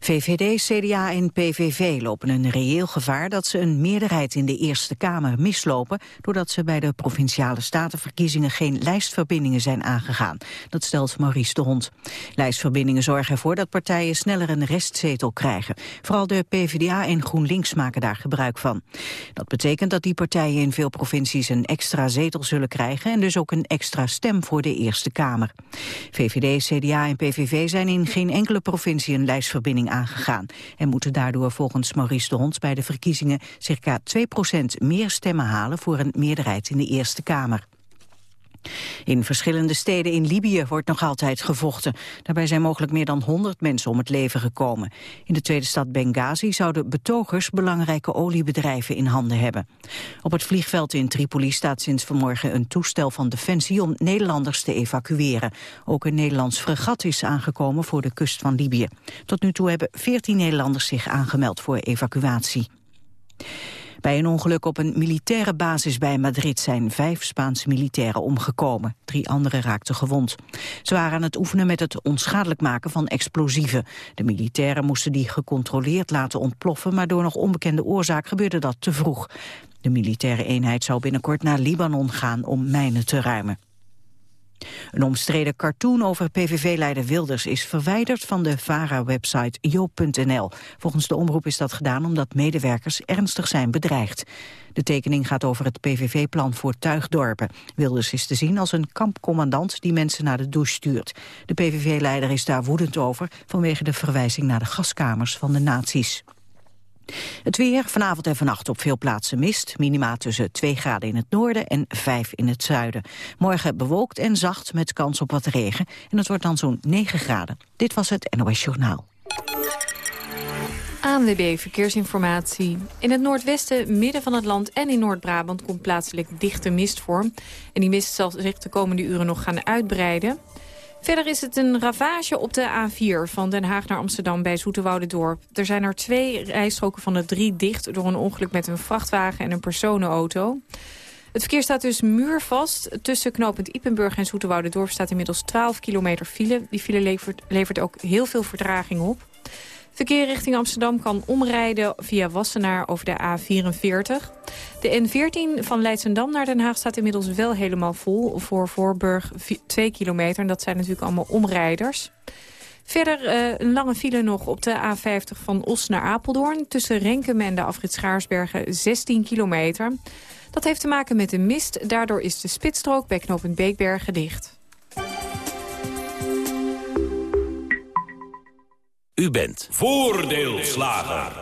VVD, CDA en PVV lopen een reëel gevaar dat ze een meerderheid in de Eerste Kamer mislopen doordat ze bij de Provinciale Statenverkiezingen geen lijstverbindingen zijn aangegaan. Dat stelt Maurice de Hond. Lijstverbindingen zorgen ervoor dat partijen sneller een restzetel krijgen. Vooral de PvdA en GroenLinks maken daar gebruik van. Dat betekent dat die partijen in veel provincies een extra zetel zullen krijgen en dus ook een extra stem voor de Eerste Kamer. VVD, CDA en PVV zijn in geen enkele provincie een lijst verbinding aangegaan en moeten daardoor volgens Maurice de Hond bij de verkiezingen circa 2% meer stemmen halen voor een meerderheid in de Eerste Kamer. In verschillende steden in Libië wordt nog altijd gevochten. Daarbij zijn mogelijk meer dan 100 mensen om het leven gekomen. In de tweede stad Benghazi zouden betogers belangrijke oliebedrijven in handen hebben. Op het vliegveld in Tripoli staat sinds vanmorgen een toestel van Defensie om Nederlanders te evacueren. Ook een Nederlands fregat is aangekomen voor de kust van Libië. Tot nu toe hebben 14 Nederlanders zich aangemeld voor evacuatie. Bij een ongeluk op een militaire basis bij Madrid zijn vijf Spaanse militairen omgekomen. Drie anderen raakten gewond. Ze waren aan het oefenen met het onschadelijk maken van explosieven. De militairen moesten die gecontroleerd laten ontploffen, maar door nog onbekende oorzaak gebeurde dat te vroeg. De militaire eenheid zou binnenkort naar Libanon gaan om mijnen te ruimen. Een omstreden cartoon over PVV-leider Wilders is verwijderd van de VARA-website joop.nl. Volgens de omroep is dat gedaan omdat medewerkers ernstig zijn bedreigd. De tekening gaat over het PVV-plan voor tuigdorpen. Wilders is te zien als een kampcommandant die mensen naar de douche stuurt. De PVV-leider is daar woedend over vanwege de verwijzing naar de gaskamers van de nazi's. Het weer, vanavond en vannacht op veel plaatsen mist. Minima tussen 2 graden in het noorden en 5 in het zuiden. Morgen bewolkt en zacht met kans op wat regen. En het wordt dan zo'n 9 graden. Dit was het NOS Journaal. ANWB Verkeersinformatie. In het noordwesten, midden van het land en in Noord-Brabant... komt plaatselijk dichte mist voor. En die mist zal zich de komende uren nog gaan uitbreiden. Verder is het een ravage op de A4 van Den Haag naar Amsterdam bij Dorp. Er zijn er twee rijstroken van de drie dicht door een ongeluk met een vrachtwagen en een personenauto. Het verkeer staat dus muurvast. Tussen knooppunt Ipenburg en Dorp staat inmiddels 12 kilometer file. Die file levert, levert ook heel veel vertraging op. Verkeer richting Amsterdam kan omrijden via Wassenaar over de A44. De N14 van Leidsendam naar Den Haag staat inmiddels wel helemaal vol. Voor Voorburg 2 kilometer. En dat zijn natuurlijk allemaal omrijders. Verder uh, een lange file nog op de A50 van Os naar Apeldoorn. Tussen Renkum en de afrit Schaarsbergen 16 kilometer. Dat heeft te maken met de mist. Daardoor is de spitsstrook bij knooppunt Beekbergen dicht. U bent voordeelslager.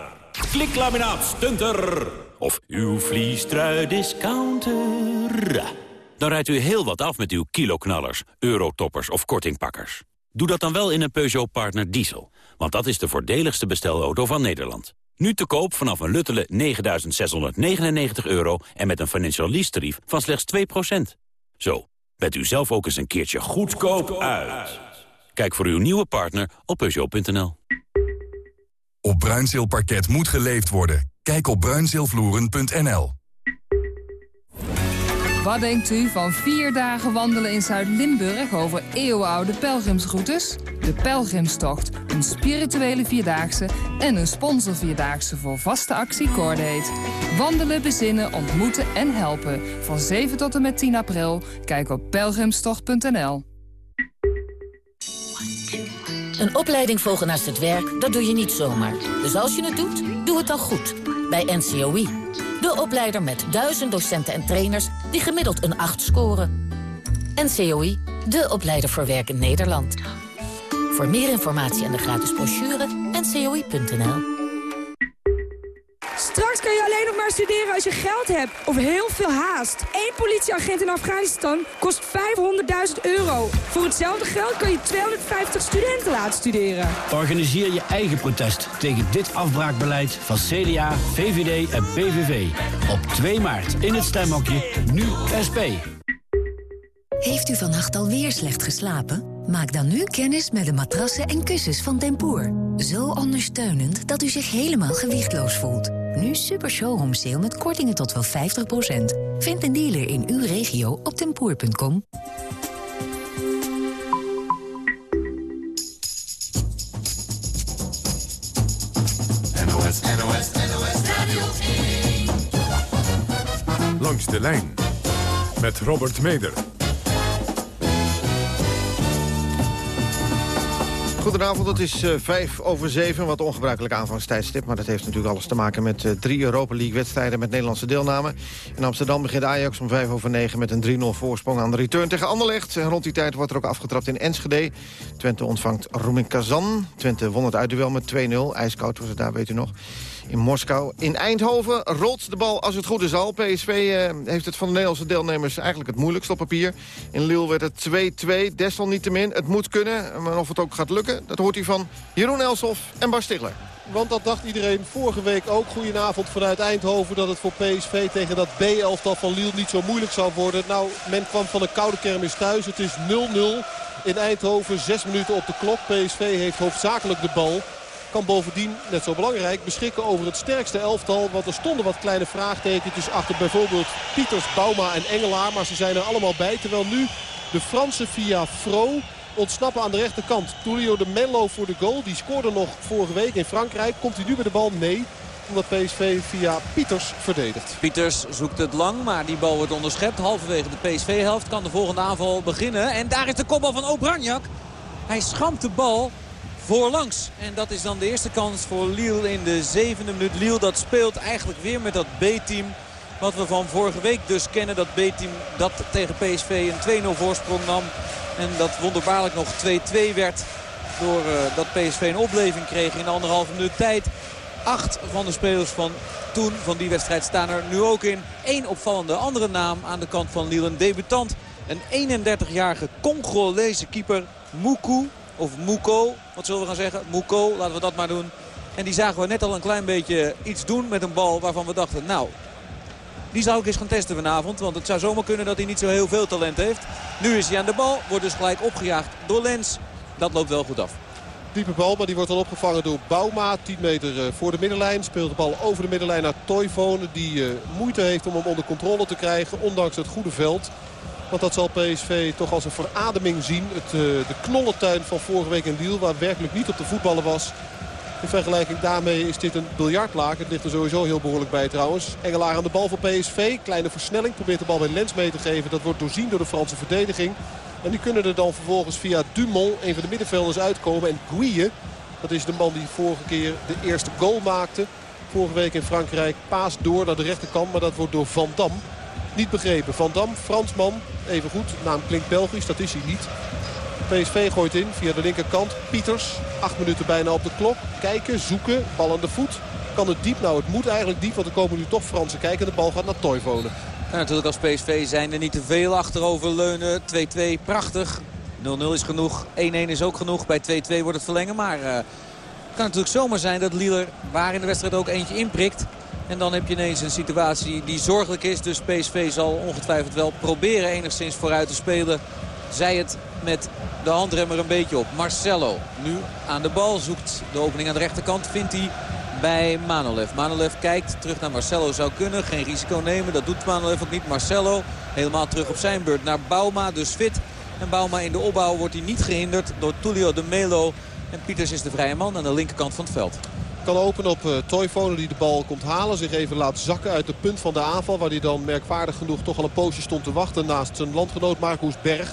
Kliklaminaat stunter. Of uw vliestrui discounter. Dan rijdt u heel wat af met uw kiloknallers, eurotoppers of kortingpakkers. Doe dat dan wel in een Peugeot Partner Diesel. Want dat is de voordeligste bestelauto van Nederland. Nu te koop vanaf een luttele 9.699 euro en met een financial lease tarief van slechts 2%. Zo, bent u zelf ook eens een keertje goedkoop uit. Kijk voor uw nieuwe partner op Peugeot.nl. Op Bruinzeelparket moet geleefd worden. Kijk op bruinzeelvloeren.nl. Wat denkt u van vier dagen wandelen in Zuid-Limburg over eeuwenoude pelgrimsroutes? De Pelgrimstocht, een spirituele vierdaagse en een sponsorvierdaagse voor vaste actie Cordate. Wandelen, bezinnen, ontmoeten en helpen. Van 7 tot en met 10 april. Kijk op pelgrimstocht.nl. Een opleiding volgen naast het werk, dat doe je niet zomaar. Dus als je het doet, doe het dan goed. Bij NCOI. De opleider met duizend docenten en trainers die gemiddeld een 8 scoren. NCOI, de opleider voor werk in Nederland. Voor meer informatie en de gratis brochure, ncoi.nl. Kan je alleen nog maar studeren als je geld hebt of heel veel haast. Eén politieagent in Afghanistan kost 500.000 euro. Voor hetzelfde geld kan je 250 studenten laten studeren. Organiseer je eigen protest tegen dit afbraakbeleid van CDA, VVD en PVV. Op 2 maart in het stemhokje Nu SP. Heeft u vannacht alweer slecht geslapen? Maak dan nu kennis met de matrassen en kussens van Tempoor. Zo ondersteunend dat u zich helemaal gewichtloos voelt. Nu Super Showroom Sale met kortingen tot wel 50%. Vind een dealer in uw regio op tempoer.com. Langs de lijn met Robert Meder. Goedenavond, het is uh, vijf over zeven, wat ongebruikelijk aanvangstijdstip. Maar dat heeft natuurlijk alles te maken met uh, drie Europa League-wedstrijden met Nederlandse deelname. In Amsterdam begint Ajax om vijf over negen met een 3-0 voorsprong aan de return tegen Anderlecht. En rond die tijd wordt er ook afgetrapt in Enschede. Twente ontvangt Roemin Kazan. Twente won het uitduel met 2-0. IJskoud was het daar, weet u nog in Moskou. In Eindhoven rolt de bal als het goed is al. PSV uh, heeft het van de Nederlandse deelnemers eigenlijk het moeilijkst op papier. In Lille werd het 2-2, desalniettemin. Het moet kunnen, maar of het ook gaat lukken... dat hoort hij van Jeroen Elsof en Bas Stigler. Want dat dacht iedereen vorige week ook. Goedenavond vanuit Eindhoven dat het voor PSV tegen dat B-elftal van Lille niet zo moeilijk zou worden. Nou, men kwam van een koude kermis thuis. Het is 0-0 in Eindhoven. Zes minuten op de klok. PSV heeft hoofdzakelijk de bal kan bovendien, net zo belangrijk, beschikken over het sterkste elftal. Want er stonden wat kleine vraagtekentjes achter bijvoorbeeld Pieters, Bauma en Engelaar. Maar ze zijn er allemaal bij. Terwijl nu de Fransen via Fro ontsnappen aan de rechterkant. Tulio de Menlo voor de goal. Die scoorde nog vorige week in Frankrijk. Komt hij nu bij de bal? Nee omdat PSV via Pieters verdedigt. Pieters zoekt het lang, maar die bal wordt onderschept. Halverwege de PSV-helft kan de volgende aanval beginnen. En daar is de kopbal van Obranjak. Hij schampt de bal voorlangs. En dat is dan de eerste kans voor Lille in de zevende minuut. Lille dat speelt eigenlijk weer met dat B-team. Wat we van vorige week dus kennen. Dat B-team dat tegen PSV een 2-0 voorsprong nam. En dat wonderbaarlijk nog 2-2 werd. Doordat uh, PSV een opleving kreeg in de anderhalve minuut tijd. Acht van de spelers van toen, van die wedstrijd, staan er nu ook in. Eén opvallende andere naam aan de kant van Lille. Een debutant. Een 31-jarige Congolese keeper, Muku of Muko. Wat zullen we gaan zeggen? Muko, laten we dat maar doen. En die zagen we net al een klein beetje iets doen met een bal waarvan we dachten... nou, die zou ik eens gaan testen vanavond. Want het zou zomaar kunnen dat hij niet zo heel veel talent heeft. Nu is hij aan de bal. Wordt dus gelijk opgejaagd door Lens. Dat loopt wel goed af. Diepe bal, maar die wordt dan opgevangen door Bauma. 10 meter eh, voor de middenlijn. Speelt de bal over de middenlijn naar Toivonen. Die uh, moeite heeft om hem onder controle te krijgen. Ondanks het goede veld. Want dat zal PSV toch als een verademing zien. Het, uh, de knollentuin van vorige week in Lille, waar werkelijk niet op de voetballen was. In vergelijking daarmee is dit een biljartlaak. Het ligt er sowieso heel behoorlijk bij trouwens. Engelaar aan de bal voor PSV. Kleine versnelling. Probeert de bal bij Lens mee te geven. Dat wordt doorzien door de Franse verdediging. En die kunnen er dan vervolgens via Dumont, een van de middenvelders, uitkomen. En Guille, dat is de man die vorige keer de eerste goal maakte. Vorige week in Frankrijk paast door naar de rechterkant. Maar dat wordt door Van Dam niet begrepen. Van Dam, Fransman, even goed. Naam klinkt Belgisch, dat is hij niet. PSV gooit in via de linkerkant. Pieters, acht minuten bijna op de klok. Kijken, zoeken, bal aan de voet. Kan het diep? Nou, het moet eigenlijk diep, want er komen nu toch Fransen kijken. De bal gaat naar Toivonen. Ja, natuurlijk als PSV zijn er niet te veel achterover leunen. 2-2, prachtig. 0-0 is genoeg. 1-1 is ook genoeg. Bij 2-2 wordt het verlengen. Maar uh, het kan natuurlijk zomaar zijn dat Lieler waar in de wedstrijd ook eentje inprikt. En dan heb je ineens een situatie die zorgelijk is. Dus PSV zal ongetwijfeld wel proberen enigszins vooruit te spelen. Zij het met de handremmer een beetje op. Marcelo nu aan de bal zoekt de opening aan de rechterkant. Vindt hij bij Manolev. Manolev kijkt terug naar Marcelo. Zou kunnen. Geen risico nemen. Dat doet Manolev ook niet. Marcelo helemaal terug op zijn beurt naar Bauma. Dus fit. En Bauma in de opbouw wordt hij niet gehinderd door Tullio de Melo. En Pieters is de vrije man aan de linkerkant van het veld. Kan openen op uh, Toivonen die de bal komt halen. Zich even laat zakken uit de punt van de aanval. Waar hij dan merkwaardig genoeg toch al een poosje stond te wachten. Naast zijn landgenoot Marcus Berg.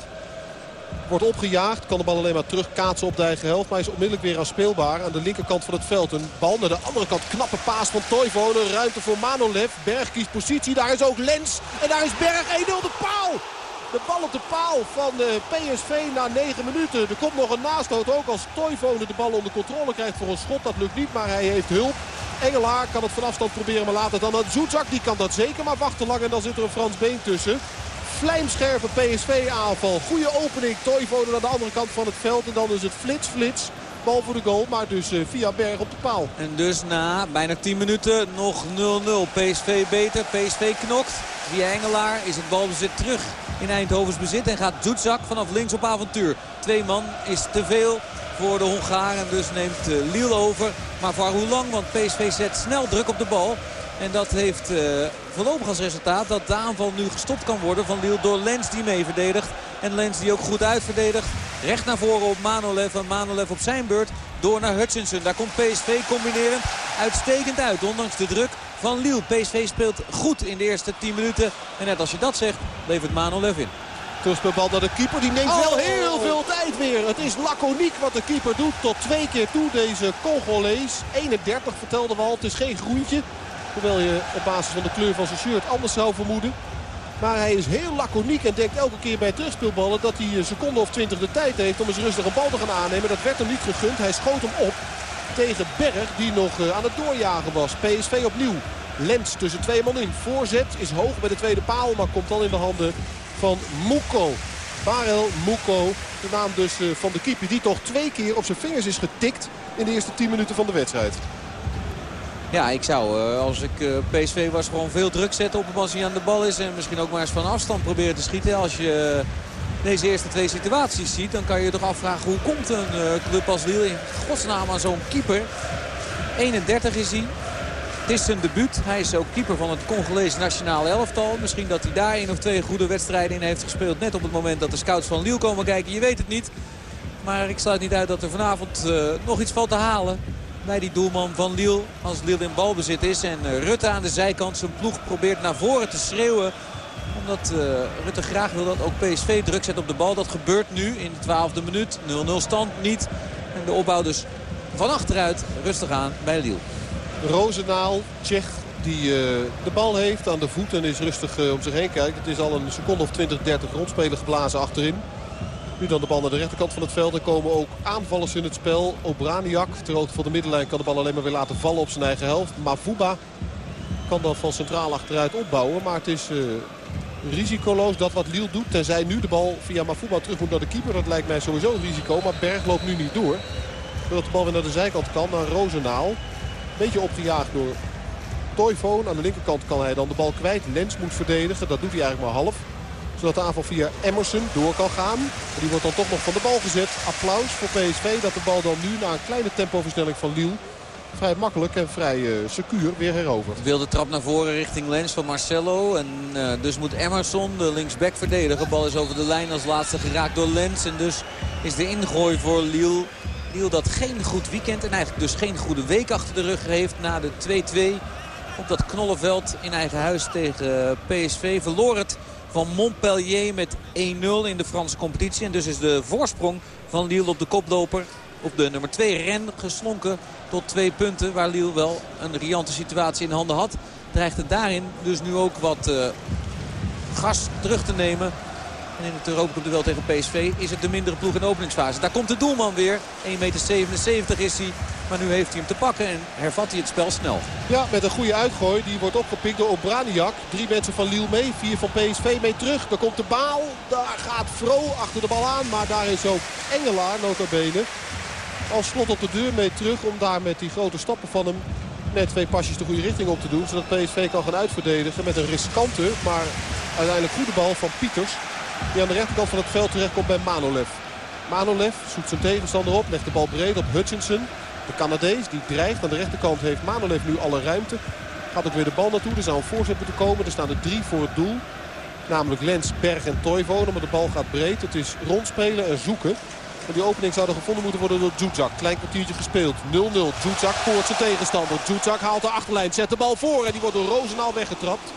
Wordt opgejaagd. Kan de bal alleen maar terugkaatsen op de eigen helft. Maar is onmiddellijk weer aan speelbaar. Aan de linkerkant van het veld. Een bal naar de andere kant. Knappe paas van Toivonen. Ruimte voor Manolev. Berg kiest positie. Daar is ook Lens. En daar is Berg 1-0 de paal. De bal op de paal van eh, PSV na 9 minuten. Er komt nog een naaststoot ook als Toivonen de bal onder controle krijgt voor een schot. Dat lukt niet, maar hij heeft hulp. Engelaar kan het van afstand proberen, maar later dan aan Zoetzak. Die kan dat zeker, maar wachten lang en dan zit er een Frans been tussen. Vlijmscherpe PSV-aanval. Goede opening. Toivonen aan de andere kant van het veld. En dan is het flits-flits. Bal voor de goal, maar dus eh, via Berg op de paal. En dus na bijna 10 minuten nog 0-0. PSV beter, PSV knokt. Via Engelaar is het balbezit terug in Eindhovens bezit. En gaat Zoetzak vanaf links op avontuur. Twee man is te veel voor de Hongaren. Dus neemt uh, Lille over. Maar voor hoe lang? Want PSV zet snel druk op de bal. En dat heeft uh, voorlopig als resultaat dat de aanval nu gestopt kan worden van Lille door Lens die mee verdedigt. En Lens die ook goed uitverdedigt. Recht naar voren op Manolev. En Manolev op zijn beurt door naar Hutchinson. Daar komt PSV combinerend uitstekend uit. Ondanks de druk van Lille. PSV speelt goed in de eerste 10 minuten. En net als je dat zegt, levert Manolev in. Terugspeelbal naar de keeper. Die neemt wel heel veel tijd weer. Het is laconiek wat de keeper doet. Tot twee keer toe deze Congolees. 31 vertelde we al. Het is geen groentje. Hoewel je op basis van de kleur van zijn shirt anders zou vermoeden. Maar hij is heel laconiek en denkt elke keer bij terugspeelballen dat hij een seconde of twintig de tijd heeft om eens rustig een bal te gaan aannemen. Dat werd hem niet gegund. Hij schoot hem op tegen Berg die nog aan het doorjagen was. PSV opnieuw. Lens tussen twee man in. Voorzet is hoog bij de tweede paal, maar komt dan in de handen van Muko. Barel Muko, de naam dus van de keeper die toch twee keer op zijn vingers is getikt in de eerste 10 minuten van de wedstrijd. Ja, ik zou als ik PSV was gewoon veel druk zetten op hem als hij aan de bal is. En misschien ook maar eens van afstand proberen te schieten. Als je deze eerste twee situaties ziet, dan kan je je toch afvragen hoe komt een club als Lille in godsnaam aan zo'n keeper. 31 is hij. Het is zijn debuut. Hij is ook keeper van het Congolees nationale elftal. Misschien dat hij daar één of twee goede wedstrijden in heeft gespeeld. Net op het moment dat de scouts van Lille komen kijken. Je weet het niet. Maar ik sluit niet uit dat er vanavond uh, nog iets valt te halen. Bij die doelman van Lille. Als Lille in balbezit is. En uh, Rutte aan de zijkant zijn ploeg probeert naar voren te schreeuwen. Omdat uh, Rutte graag wil dat ook PSV druk zet op de bal. Dat gebeurt nu in de twaalfde minuut. 0-0 stand niet. En de opbouw dus van achteruit rustig aan bij Lille. Rozenaal, Tsjech, die uh, de bal heeft aan de voet en is rustig uh, om zich heen kijkt. Het is al een seconde of 20, 30 rondspelen geblazen achterin. Nu dan de bal naar de rechterkant van het veld. Er komen ook aanvallers in het spel. Obraniak, ter hoogte van de middenlijn, kan de bal alleen maar weer laten vallen op zijn eigen helft. Mafuba kan dan van centraal achteruit opbouwen. Maar het is risicoloos dat wat Liel doet. Tenzij nu de bal via Mafuba terug moet naar de keeper. Dat lijkt mij sowieso een risico. Maar Berg loopt nu niet door. Zodat de bal weer naar de zijkant kan, naar Rozenaal. Beetje opgejaagd door Toivoon. Aan de linkerkant kan hij dan de bal kwijt. Lens moet verdedigen. Dat doet hij eigenlijk maar half. Zodat de aanval via Emerson door kan gaan. Die wordt dan toch nog van de bal gezet. Applaus voor PSV dat de bal dan nu na een kleine tempoversnelling van Lille... vrij makkelijk en vrij uh, secuur weer herovert. Wilde trap naar voren richting Lens van Marcelo. En uh, dus moet Emerson de linksback verdedigen. De bal is over de lijn als laatste geraakt door Lens. En dus is de ingooi voor Lille Lille dat geen goed weekend en eigenlijk dus geen goede week achter de rug heeft na de 2-2 op dat knollenveld in eigen huis tegen PSV. Verloor het van Montpellier met 1-0 in de Franse competitie. En dus is de voorsprong van Lille op de koploper op de nummer 2 ren geslonken tot twee punten. Waar Lille wel een riante situatie in handen had. Dreigt het daarin dus nu ook wat uh, gas terug te nemen. En in het Europa duel tegen PSV is het de mindere ploeg in de openingsfase. Daar komt de doelman weer. 1,77 meter is hij. Maar nu heeft hij hem te pakken en hervat hij het spel snel. Ja, met een goede uitgooi. Die wordt opgepikt door Obraniak. Drie mensen van Lille mee. Vier van PSV mee terug. Dan komt de baal. Daar gaat Fro achter de bal aan. Maar daar is ook Engelaar, nota bene. Als slot op de deur mee terug. Om daar met die grote stappen van hem net twee pasjes de goede richting op te doen. Zodat PSV kan gaan uitverdedigen met een riskante. Maar uiteindelijk goede bal van Pieters. Die aan de rechterkant van het veld terechtkomt bij Manolev. Manolev zoekt zijn tegenstander op. Legt de bal breed op Hutchinson. De Canadees die dreigt. Aan de rechterkant heeft Manolev nu alle ruimte. Gaat ook weer de bal naartoe. Er zou een voorzet moeten komen. Er staan er drie voor het doel. Namelijk Lens, Berg en Toivonen. Maar de bal gaat breed. Het is rondspelen en zoeken. En die opening zou gevonden moeten worden door Djuzak. Klein kwartiertje gespeeld. 0-0. Djuzak koort zijn tegenstander. Djuzak haalt de achterlijn. Zet de bal voor. En die wordt door Roosendaal weggetrapt.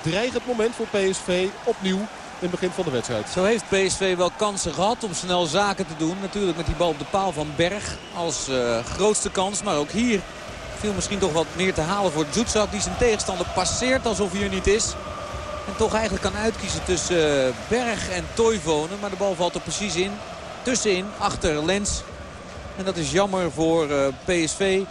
Dreigend moment voor PSV. Opnieuw in het begin van de wedstrijd. Zo heeft PSV wel kansen gehad om snel zaken te doen. Natuurlijk met die bal op de paal van Berg als uh, grootste kans. Maar ook hier viel misschien toch wat meer te halen voor Djuzak. Die zijn tegenstander passeert alsof hij er niet is. En toch eigenlijk kan uitkiezen tussen uh, Berg en Toivonen. Maar de bal valt er precies in. Tussenin, achter Lens. En dat is jammer voor uh, PSV.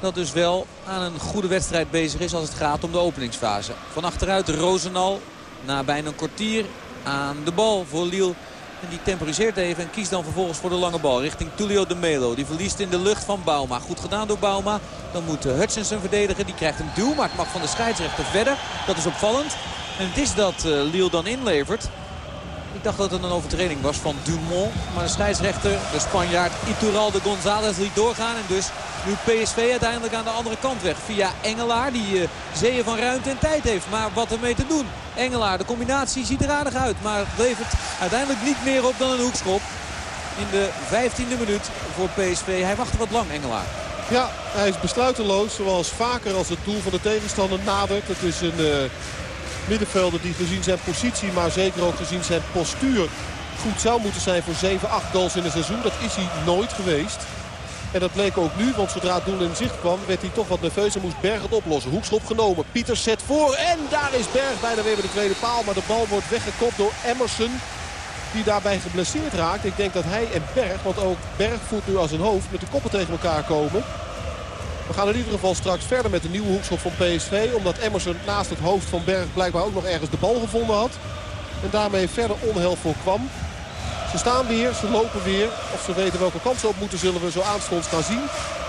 Dat dus wel aan een goede wedstrijd bezig is als het gaat om de openingsfase. Van achteruit Rozenal. Na bijna een kwartier aan de bal voor Lille. En die temporiseert even en kiest dan vervolgens voor de lange bal richting Tulio de Melo. Die verliest in de lucht van Bauma. Goed gedaan door Bauma. Dan moet Hutchinson verdedigen. Die krijgt een duw, maar het mag van de scheidsrechter verder. Dat is opvallend. En het is dat uh, Lille dan inlevert. Ik dacht dat het een overtreding was van Dumont. Maar de scheidsrechter, de Spanjaard Iturralde González liet doorgaan. En dus nu PSV uiteindelijk aan de andere kant weg. Via Engelaar die uh, zeeën van ruimte en tijd heeft. Maar wat ermee te doen. Engelaar, de combinatie ziet er aardig uit. Maar het levert uiteindelijk niet meer op dan een hoekschop. In de 15e minuut voor PSV. Hij wachtte wat lang, Engelaar. Ja, hij is besluiteloos. Zoals vaker als het doel van de tegenstander nadert. Het is een uh, middenvelder die gezien zijn positie, maar zeker ook gezien zijn postuur... goed zou moeten zijn voor 7, 8 goals in een seizoen. Dat is hij nooit geweest. En dat bleek ook nu, want zodra het doel in zicht kwam... werd hij toch wat nerveus en moest Berg het oplossen. Hoekschop genomen. Pieter zet voor en daar is Berg bijna weer bij de tweede paal. Maar de bal wordt weggekopt door Emerson. Die daarbij geblesseerd raakt. Ik denk dat hij en Berg, want ook Berg voelt nu als een hoofd... met de koppen tegen elkaar komen. We gaan in ieder geval straks verder met de nieuwe hoekschop van PSV. Omdat Emerson naast het hoofd van Berg blijkbaar ook nog ergens de bal gevonden had. En daarmee verder onheil voorkwam. Ze staan weer, ze lopen weer. Of ze weten welke kant ze op moeten, zullen we zo aanstonds gaan zien.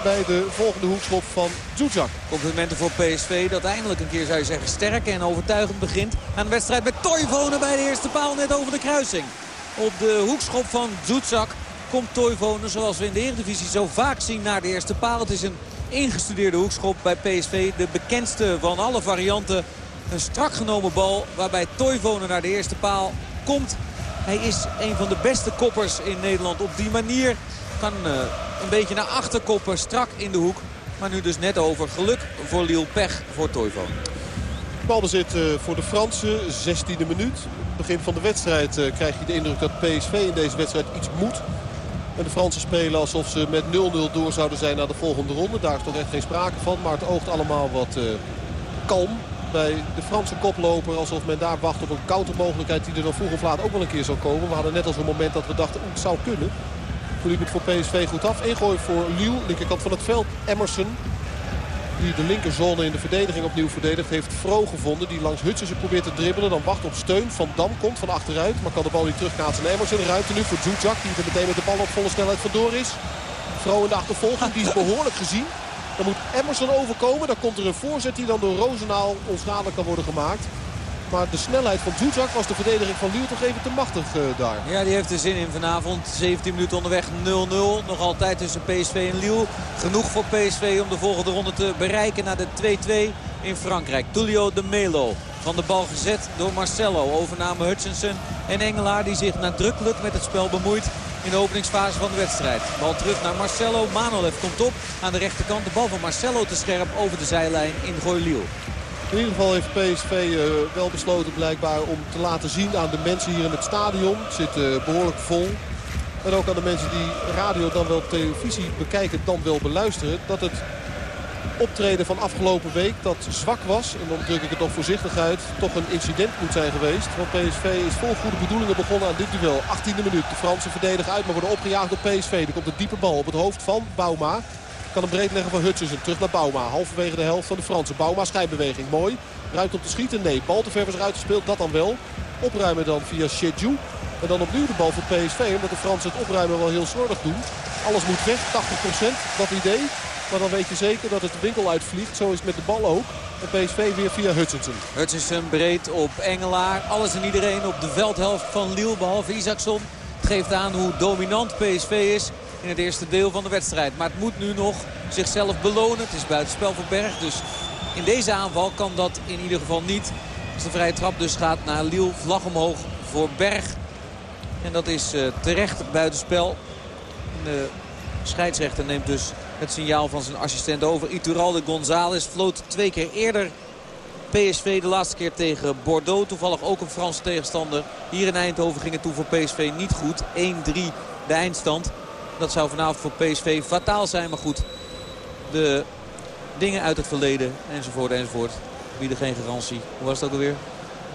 Bij de volgende hoekschop van Zuzak. Complimenten voor PSV dat eindelijk een keer zou je zeggen sterk en overtuigend begint. Aan de wedstrijd met Toivonen bij de eerste paal net over de kruising. Op de hoekschop van Zuzak komt Toivonen zoals we in de Eredivisie zo vaak zien naar de eerste paal. Het is een ingestudeerde hoekschop bij PSV. De bekendste van alle varianten. Een strak genomen bal waarbij Toivonen naar de eerste paal komt. Hij is een van de beste koppers in Nederland op die manier. Kan uh, een beetje naar achter koppen, strak in de hoek. Maar nu dus net over. Geluk voor Lille, pech voor Toivonen. Balbezit uh, voor de Fransen, 16e minuut. Begin van de wedstrijd uh, krijg je de indruk dat PSV in deze wedstrijd iets moet. En de Fransen spelen alsof ze met 0-0 door zouden zijn naar de volgende ronde. Daar is toch echt geen sprake van. Maar het oogt allemaal wat uh, kalm bij de Franse koploper. Alsof men daar wacht op een countermogelijkheid die er dan vroeg of laat ook wel een keer zou komen. We hadden net als een moment dat we dachten, het zou kunnen. Toen liep het voor PSV goed af. Ingooi voor Lille, linkerkant van het veld. Emerson, die de linkerzone in de verdediging opnieuw verdedigt, heeft Fro gevonden. Die langs Hutchinson probeert te dribbelen. Dan wacht op steun. Van Dam komt van achteruit. Maar kan de bal niet terugkaatsen. En Emerson ruimte nu voor Zuzak. Die er meteen met de bal op volle snelheid vandoor is. Fro in de achtervolging. Die is behoorlijk gezien. Dan moet Emerson overkomen. Dan komt er een voorzet die dan door Rozenaal onschadelijk kan worden gemaakt. Maar de snelheid van Zuzak was de verdediging van Lille toch even te machtig uh, daar. Ja, die heeft er zin in vanavond. 17 minuten onderweg 0-0. Nog altijd tussen PSV en Lille. Genoeg voor PSV om de volgende ronde te bereiken naar de 2-2 in Frankrijk. Tullio de Melo van de bal gezet door Marcelo. Overname Hutchinson en Engelaar die zich nadrukkelijk met het spel bemoeit in de openingsfase van de wedstrijd. Bal terug naar Marcelo. Manolev komt op aan de rechterkant. De bal van Marcelo te scherp over de zijlijn in Goy In ieder geval heeft PSV uh, wel besloten blijkbaar om te laten zien aan de mensen hier in het stadion. Het zit uh, behoorlijk vol. En ook aan de mensen die radio dan wel televisie bekijken, dan wel beluisteren. Dat het optreden van afgelopen week dat zwak was. En dan druk ik het nog voorzichtig uit. Toch een incident moet zijn geweest. Want PSV is vol goede bedoelingen begonnen aan dit duel. 18e minuut. De Fransen verdedigen uit maar worden opgejaagd door PSV. Er komt een diepe bal op het hoofd van Bauma. Kan een breed leggen van Hutchinson. Terug naar Bauma. Halverwege de helft van de Fransen. Bauma schijnbeweging. Mooi. Ruimt om te schieten? Nee. Bal te ver was eruit gespeeld. Dat dan wel. Opruimen dan via Shedju. En dan opnieuw de bal voor PSV. Omdat de Fransen het opruimen wel heel slordig doen. Alles moet weg. 80% dat idee. Maar dan weet je zeker dat het de winkel uitvliegt. Zo is het met de bal ook. En PSV weer via Hutchinson. Hutchinson breed op Engelaar. Alles en iedereen op de veldhelft van Lille. Behalve Isaacson. Het geeft aan hoe dominant PSV is in het eerste deel van de wedstrijd. Maar het moet nu nog zichzelf belonen. Het is buitenspel voor Berg. Dus in deze aanval kan dat in ieder geval niet. Als de vrije trap dus gaat naar Lille. Vlag omhoog voor Berg. En dat is uh, terecht buitenspel. De scheidsrechter neemt dus het signaal van zijn assistent over. Iturralde González floot twee keer eerder PSV de laatste keer tegen Bordeaux. Toevallig ook een Franse tegenstander. Hier in Eindhoven ging het toe voor PSV niet goed. 1-3 de eindstand. Dat zou vanavond voor PSV fataal zijn. Maar goed, de dingen uit het verleden enzovoort enzovoort bieden geen garantie. Hoe was ook alweer?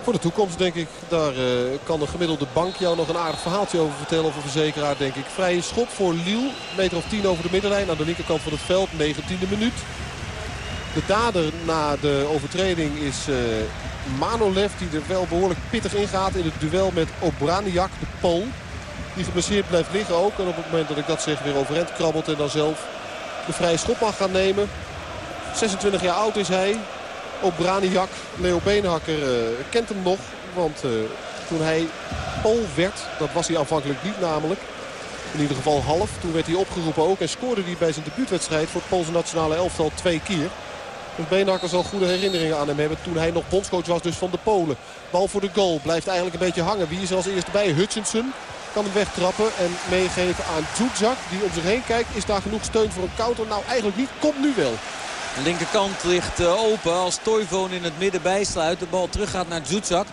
Voor de toekomst denk ik, daar uh, kan de gemiddelde bank jou nog een aardig verhaaltje over vertellen. Of een verzekeraar denk ik. Vrije schop voor Lille. Meter of 10 over de middenlijn aan de linkerkant van het veld. 19e minuut. De dader na de overtreding is uh, Manolev. Die er wel behoorlijk pittig ingaat in het duel met Obraniak, de Pool. Die geblesseerd blijft liggen ook. En op het moment dat ik dat zeg weer overeind krabbelt en dan zelf de vrije schop mag gaan nemen. 26 jaar oud is hij. Ook Braniak, Leo Beenhakker uh, kent hem nog. Want uh, toen hij Pool werd, dat was hij aanvankelijk niet namelijk. In ieder geval half. Toen werd hij opgeroepen ook. En scoorde hij bij zijn debuutwedstrijd voor het Poolse nationale elftal twee keer. Beenhakker zal goede herinneringen aan hem hebben. Toen hij nog bondscoach was dus van de Polen. Bal voor de goal. Blijft eigenlijk een beetje hangen. Wie is er als eerste bij? Hutchinson Kan hem wegtrappen en meegeven aan Zuzak. Die om zich heen kijkt. Is daar genoeg steun voor een counter? Nou, eigenlijk niet. Komt nu wel. De linkerkant ligt eh, open als Toivoon in het midden bijsluit. De bal terug gaat naar Zuzak.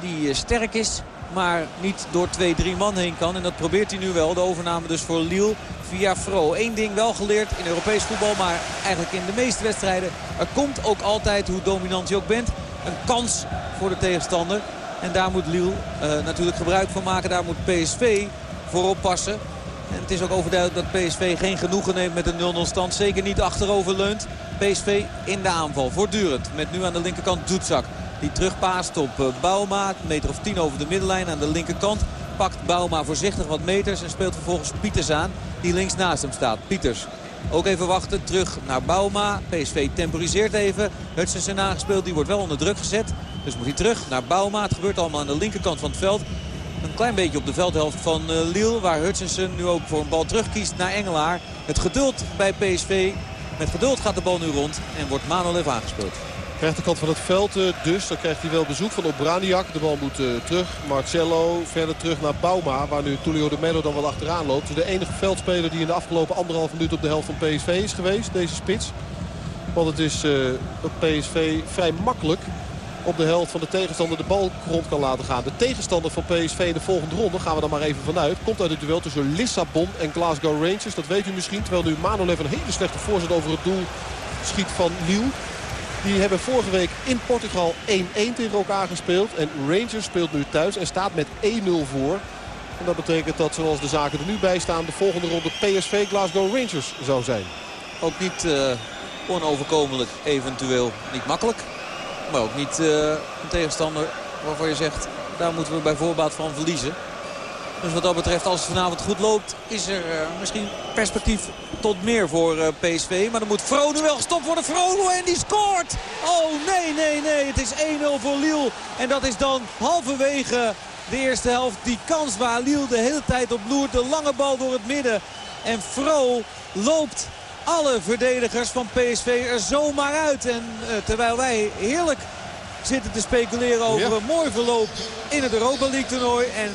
Die eh, sterk is, maar niet door twee, drie man heen kan. En dat probeert hij nu wel. De overname dus voor Lille via Fro. Eén ding wel geleerd in Europees voetbal, maar eigenlijk in de meeste wedstrijden. Er komt ook altijd, hoe dominant je ook bent, een kans voor de tegenstander. En daar moet Lille uh, natuurlijk gebruik van maken. Daar moet PSV voor oppassen. En het is ook overduidelijk dat PSV geen genoegen neemt met een 0-0 stand. Zeker niet achterover leunt. PSV in de aanval, voortdurend. Met nu aan de linkerkant Doetzak. Die terugpaast op uh, Bauma. Een meter of tien over de middenlijn aan de linkerkant. Pakt Bauma voorzichtig wat meters en speelt vervolgens Pieters aan. Die links naast hem staat. Pieters ook even wachten. Terug naar Bauma. PSV temporiseert even. Hutchinson aangespeeld. Die wordt wel onder druk gezet. Dus moet hij terug naar Bauma. Het gebeurt allemaal aan de linkerkant van het veld. Een klein beetje op de veldhelft van uh, Lille. Waar Hutchinson nu ook voor een bal terugkiest naar Engelaar. Het geduld bij PSV. Met geduld gaat de bal nu rond. En wordt Manolev aangespeeld. Rechterkant van het veld uh, dus. Dan krijgt hij wel bezoek van Obraniak. De bal moet uh, terug. Marcello verder terug naar Bauma. Waar nu Tulio de Mello dan wel achteraan loopt. De enige veldspeler die in de afgelopen anderhalf minuut op de helft van PSV is geweest. Deze spits. Want het is dat PSV vrij makkelijk op de helft van de tegenstander de bal rond kan laten gaan. De tegenstander van PSV in de volgende ronde, gaan we dan maar even vanuit... komt uit het duel tussen Lissabon en Glasgow Rangers. Dat weet u misschien, terwijl nu Manolev een hele slechte voorzet over het doel schiet van Lille. Die hebben vorige week in Portugal 1-1 tegen elkaar gespeeld. En Rangers speelt nu thuis en staat met 1-0 voor. En dat betekent dat zoals de zaken er nu bij staan... de volgende ronde PSV Glasgow Rangers zou zijn. Ook niet uh, onoverkomelijk eventueel. Niet makkelijk. Maar ook niet uh, een tegenstander waarvan je zegt... daar moeten we bij voorbaat van verliezen. Dus wat dat betreft, als het vanavond goed loopt... is er uh, misschien perspectief tot meer voor uh, PSV. Maar dan moet Frodo wel gestopt worden. Frodo en die scoort! Oh, nee, nee, nee. Het is 1-0 voor Lille. En dat is dan halverwege de eerste helft. Die kans waar Lille de hele tijd op loert. De lange bal door het midden. En Fro loopt alle verdedigers van PSV er zomaar uit. En uh, terwijl wij heerlijk zitten te speculeren over ja. een mooi verloop in het Europa League toernooi. En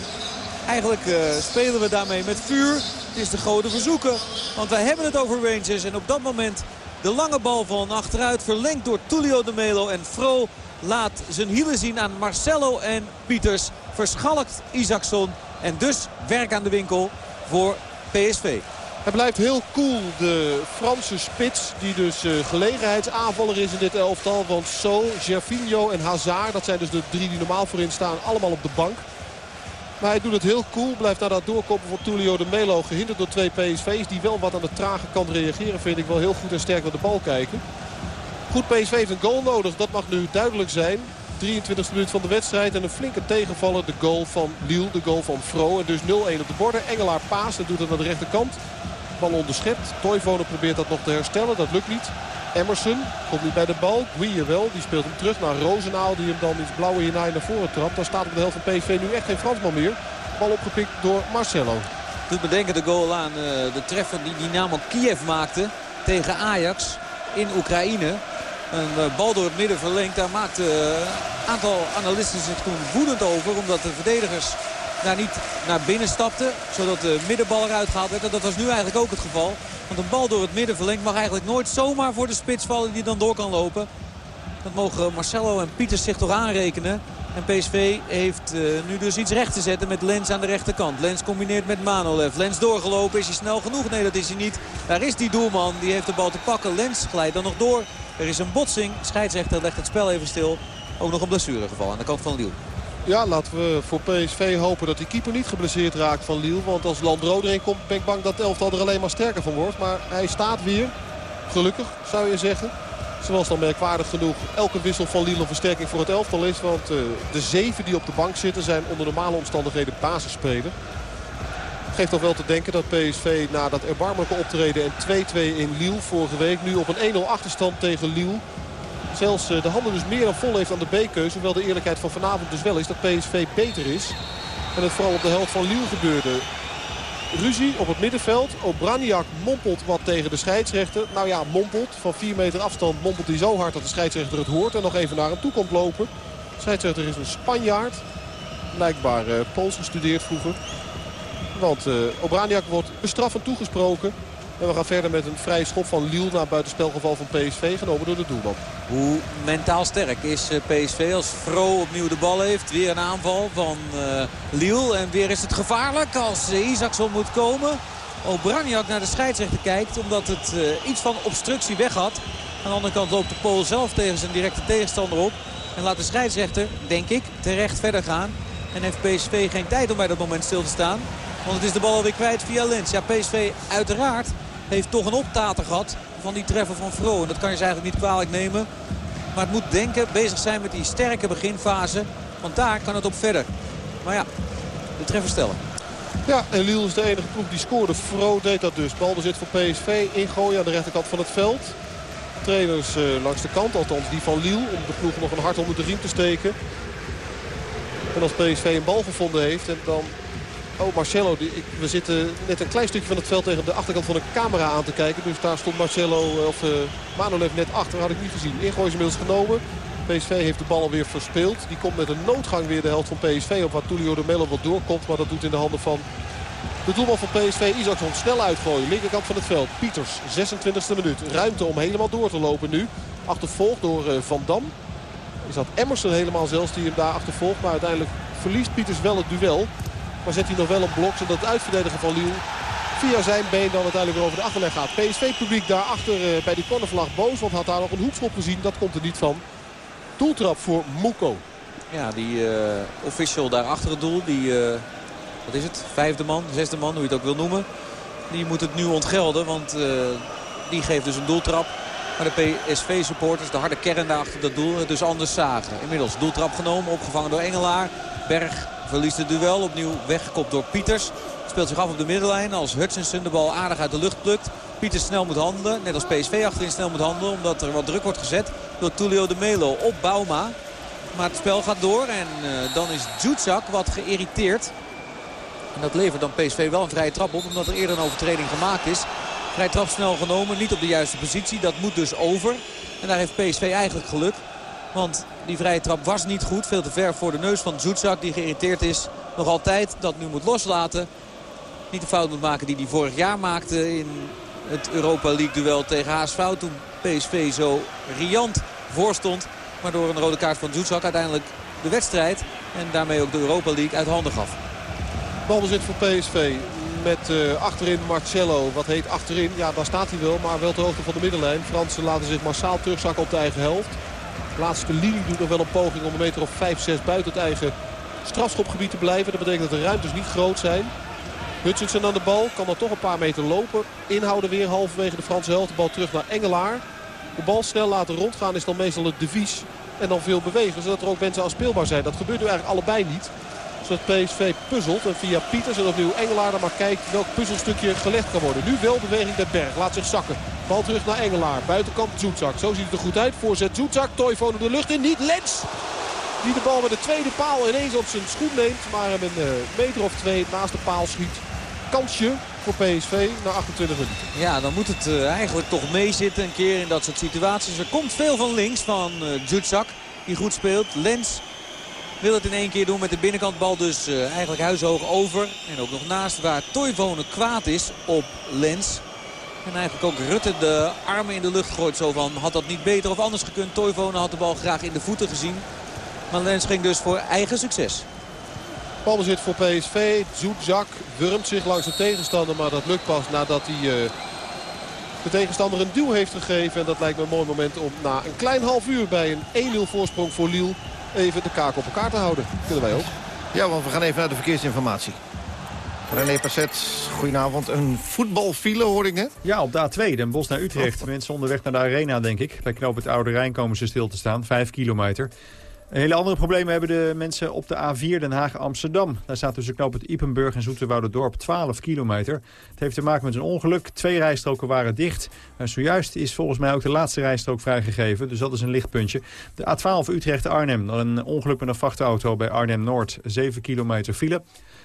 eigenlijk uh, spelen we daarmee met vuur. Het is de goden verzoeken. Want wij hebben het over Rangers. En op dat moment de lange bal van achteruit verlengd door Tulio de Melo. En Fro laat zijn hielen zien aan Marcelo en Pieters. Verschalkt Isaacson. En dus werk aan de winkel voor PSV. Hij blijft heel cool, de Franse spits. Die dus uh, gelegenheidsaanvaller is in dit elftal. Want So, Gervinho en Hazard, dat zijn dus de drie die normaal voorin staan, allemaal op de bank. Maar hij doet het heel cool. Blijft naar dat doorkoppen van Tulio de Melo. Gehinderd door twee PSV's die wel wat aan de trage kant reageren. Vind ik wel heel goed en sterk naar de bal kijken. Goed, PSV heeft een goal nodig. Dat mag nu duidelijk zijn. 23e minuut van de wedstrijd. En een flinke tegenvaller. De goal van Lille, de goal van Fro. En dus 0-1 op de borden. Engelaar paas. Dat doet het aan de rechterkant. Bal onderschept. Toivonen probeert dat nog te herstellen. Dat lukt niet. Emerson komt niet bij de bal. Guier wel. Die speelt hem terug naar Rozenaal. Die hem dan het blauwe hiernaar naar voren trapt. Dan staat op de helft van PSV nu echt geen Fransman meer. Bal opgepikt door Marcelo. Doet me denken de goal aan uh, de treffer die Dynamo Kiev maakte tegen Ajax in Oekraïne. Een uh, bal door het midden verlengd. Daar maakte een uh, aantal analisten zich toen woedend over. Omdat de verdedigers daar niet naar binnen stapten. Zodat de middenbal eruit gehaald werd. En dat was nu eigenlijk ook het geval. Want een bal door het midden verlengd mag eigenlijk nooit zomaar voor de spits vallen die dan door kan lopen. Dat mogen Marcelo en Pieters zich toch aanrekenen. En PSV heeft uh, nu dus iets recht te zetten met Lens aan de rechterkant. Lens combineert met Manolev. Lens doorgelopen. Is hij snel genoeg? Nee, dat is hij niet. Daar is die doelman. Die heeft de bal te pakken. Lens glijdt dan nog door. Er is een botsing. Scheidsrechter legt het spel even stil. Ook nog een blessuregeval aan de kant van Liel. Ja, laten we voor PSV hopen dat die keeper niet geblesseerd raakt van Lille. Want als Landro erin komt, ben ik bang dat het elftal er alleen maar sterker van wordt. Maar hij staat weer. Gelukkig, zou je zeggen. Zoals dan merkwaardig genoeg elke wissel van Lille een versterking voor het elftal is. Want uh, de zeven die op de bank zitten zijn onder normale omstandigheden basisspeler. Geeft toch wel te denken dat PSV na dat erbarmelijke optreden en 2-2 in Lille vorige week... nu op een 1-0 achterstand tegen Lille zelfs de handen dus meer dan vol heeft aan de B-keuze. Hoewel de eerlijkheid van vanavond dus wel is dat PSV beter is. En het vooral op de helft van Lille gebeurde. Ruzie op het middenveld. Obraniak mompelt wat tegen de scheidsrechter. Nou ja, mompelt. Van 4 meter afstand mompelt hij zo hard dat de scheidsrechter het hoort. En nog even naar hem toe komt lopen. De scheidsrechter is een Spanjaard. Blijkbaar uh, Pools gestudeerd vroeger. Want uh, Obraniak wordt bestraffend toegesproken. En we gaan verder met een vrije schop van Liel naar buitenspelgeval van PSV. Genomen door de doelman. Hoe mentaal sterk is eh, PSV als Fro opnieuw de bal heeft. Weer een aanval van uh, Liel. En weer is het gevaarlijk als uh, Isaacson moet komen. Obraniak naar de scheidsrechter kijkt. Omdat het iets van obstructie weg had. Aan de andere kant loopt de Pool zelf tegen zijn directe tegenstander op. En laat de scheidsrechter, denk ik, terecht verder gaan. En heeft PSV geen tijd om bij dat moment stil te staan. Want het is de bal alweer kwijt via Lens. Ja, PSV uiteraard heeft toch een optater gehad van die treffer van. En dat kan je ze eigenlijk niet kwalijk nemen. Maar het moet denken, bezig zijn met die sterke beginfase. Want daar kan het op verder. Maar ja, de treffer stellen. Ja, en Lille is de enige ploeg die scoorde. Vro deed dat dus. Balbezit voor PSV. Ingooien aan de rechterkant van het veld. Trainers uh, langs de kant, althans die van Lille. Om de ploeg nog een hart onder de riem te steken. En als PSV een bal gevonden heeft en dan Oh, Marcelo, die, we zitten net een klein stukje van het veld tegen de achterkant van de camera aan te kijken. Dus daar stond Marcelo, eh, of uh, Manolev net achter, had ik niet gezien. Ingooi is inmiddels genomen. PSV heeft de bal alweer verspeeld. Die komt met een noodgang weer de helft van PSV op waar Tulio de Melo wat doorkomt. Maar dat doet in de handen van de doelman van PSV, Isaacson, snel uitgooien. Linkerkant van het veld, Pieters, 26e minuut. Ruimte om helemaal door te lopen nu. Achtervolgd door uh, Van Dam. Is dat Emerson helemaal zelfs die hem daar achtervolgt. Maar uiteindelijk verliest Pieters wel het duel. Maar zet hij nog wel een blok zodat het uitverdedigen van Lille via zijn been dan uiteindelijk weer over de achterleg gaat. PSV-publiek daarachter uh, bij die cornervlag boos. Want had daar nog een hoekschop gezien. Dat komt er niet van. Doeltrap voor Mouko. Ja, die uh, official daar achter het doel. Die, uh, wat is het? Vijfde man, zesde man, hoe je het ook wil noemen. Die moet het nu ontgelden. Want die geeft dus een doeltrap. Maar de PSV-supporters, de harde kern daar achter dat doel, dus anders zagen. Inmiddels doeltrap genomen, opgevangen door Engelaar. Berg verliest het duel. Opnieuw weggekopt door Pieters. Speelt zich af op de middenlijn als Hutchinson de bal aardig uit de lucht plukt. Pieters snel moet handelen. Net als PSV achterin snel moet handelen. Omdat er wat druk wordt gezet door Tulio de Melo op Bauma. Maar het spel gaat door. En uh, dan is Djutsak wat geïrriteerd. En dat levert dan PSV wel een vrije trap op. Omdat er eerder een overtreding gemaakt is. Vrije trap snel genomen. Niet op de juiste positie. Dat moet dus over. En daar heeft PSV eigenlijk geluk. Want die vrije trap was niet goed. Veel te ver voor de neus van Zoetzak die geïrriteerd is. Nog altijd dat nu moet loslaten. Niet de fout moet maken die hij vorig jaar maakte in het Europa League duel tegen HSV. Toen PSV zo riant voorstond. Maar door een rode kaart van Zoetzak uiteindelijk de wedstrijd. En daarmee ook de Europa League uit handen gaf. Balbezit voor PSV. Met uh, achterin Marcello. Wat heet achterin? Ja, daar staat hij wel. Maar wel ter hoogte van de middenlijn. Fransen laten zich massaal terugzakken op de eigen helft. Laatste linie doet nog wel een poging om een meter of 5, 6 buiten het eigen strafschopgebied te blijven. Dat betekent dat de ruimtes niet groot zijn. Hutchinson aan de bal. Kan dan toch een paar meter lopen. Inhouden weer halverwege de Franse helft. De bal terug naar Engelaar. De bal snel laten rondgaan is dan meestal het devies. En dan veel bewegen. Zodat er ook mensen afspeelbaar zijn. Dat gebeurt nu eigenlijk allebei niet. Zodat PSV puzzelt. En via Pieters en opnieuw Engelaar dan maar kijkt welk puzzelstukje gelegd kan worden. Nu wel beweging bij Berg. Laat zich zakken. Bal terug naar Engelaar. Buitenkant Zoetzak. Zo ziet het er goed uit. Voorzet Zoetzak. Toivonen de lucht in. Niet Lens. Die de bal met de tweede paal ineens op zijn schoen neemt. Maar hem een uh, meter of twee naast de paal schiet. Kansje voor PSV na 28 minuten. Ja, dan moet het uh, eigenlijk toch meezitten een keer in dat soort situaties. Er komt veel van links van uh. Die goed speelt. Lens wil het in één keer doen met de binnenkantbal dus uh, eigenlijk huishoog over. En ook nog naast waar Toivonen kwaad is op Lens. En eigenlijk ook Rutte de armen in de lucht gooit. Zo van, had dat niet beter of anders gekund. Toivonen had de bal graag in de voeten gezien. Maar Lens ging dus voor eigen succes. Balbezit voor PSV. Zoetzak wurmt zich langs de tegenstander. Maar dat lukt pas nadat hij uh, de tegenstander een duw heeft gegeven. En dat lijkt me een mooi moment om na een klein half uur bij een 1-0 voorsprong voor Lille... even de kaak op elkaar te houden. Kunnen wij ook. Ja, want we gaan even naar de verkeersinformatie. René Passet, goedenavond. Een voetbalfile hoor ik net. Ja, op de A2, Den Bosch naar Utrecht. Mensen onderweg naar de Arena, denk ik. Bij knoop het Oude Rijn komen ze stil te staan. Vijf kilometer. Een hele andere problemen hebben de mensen op de A4 Den Haag-Amsterdam. Daar staat tussen knoop het Ipenburg en Dorp 12 kilometer. Het heeft te maken met een ongeluk. Twee rijstroken waren dicht. En zojuist is volgens mij ook de laatste rijstrook vrijgegeven. Dus dat is een lichtpuntje. De A12 Utrecht-Arnhem. Een ongeluk met een vrachtauto bij Arnhem-Noord. 7 kilometer file.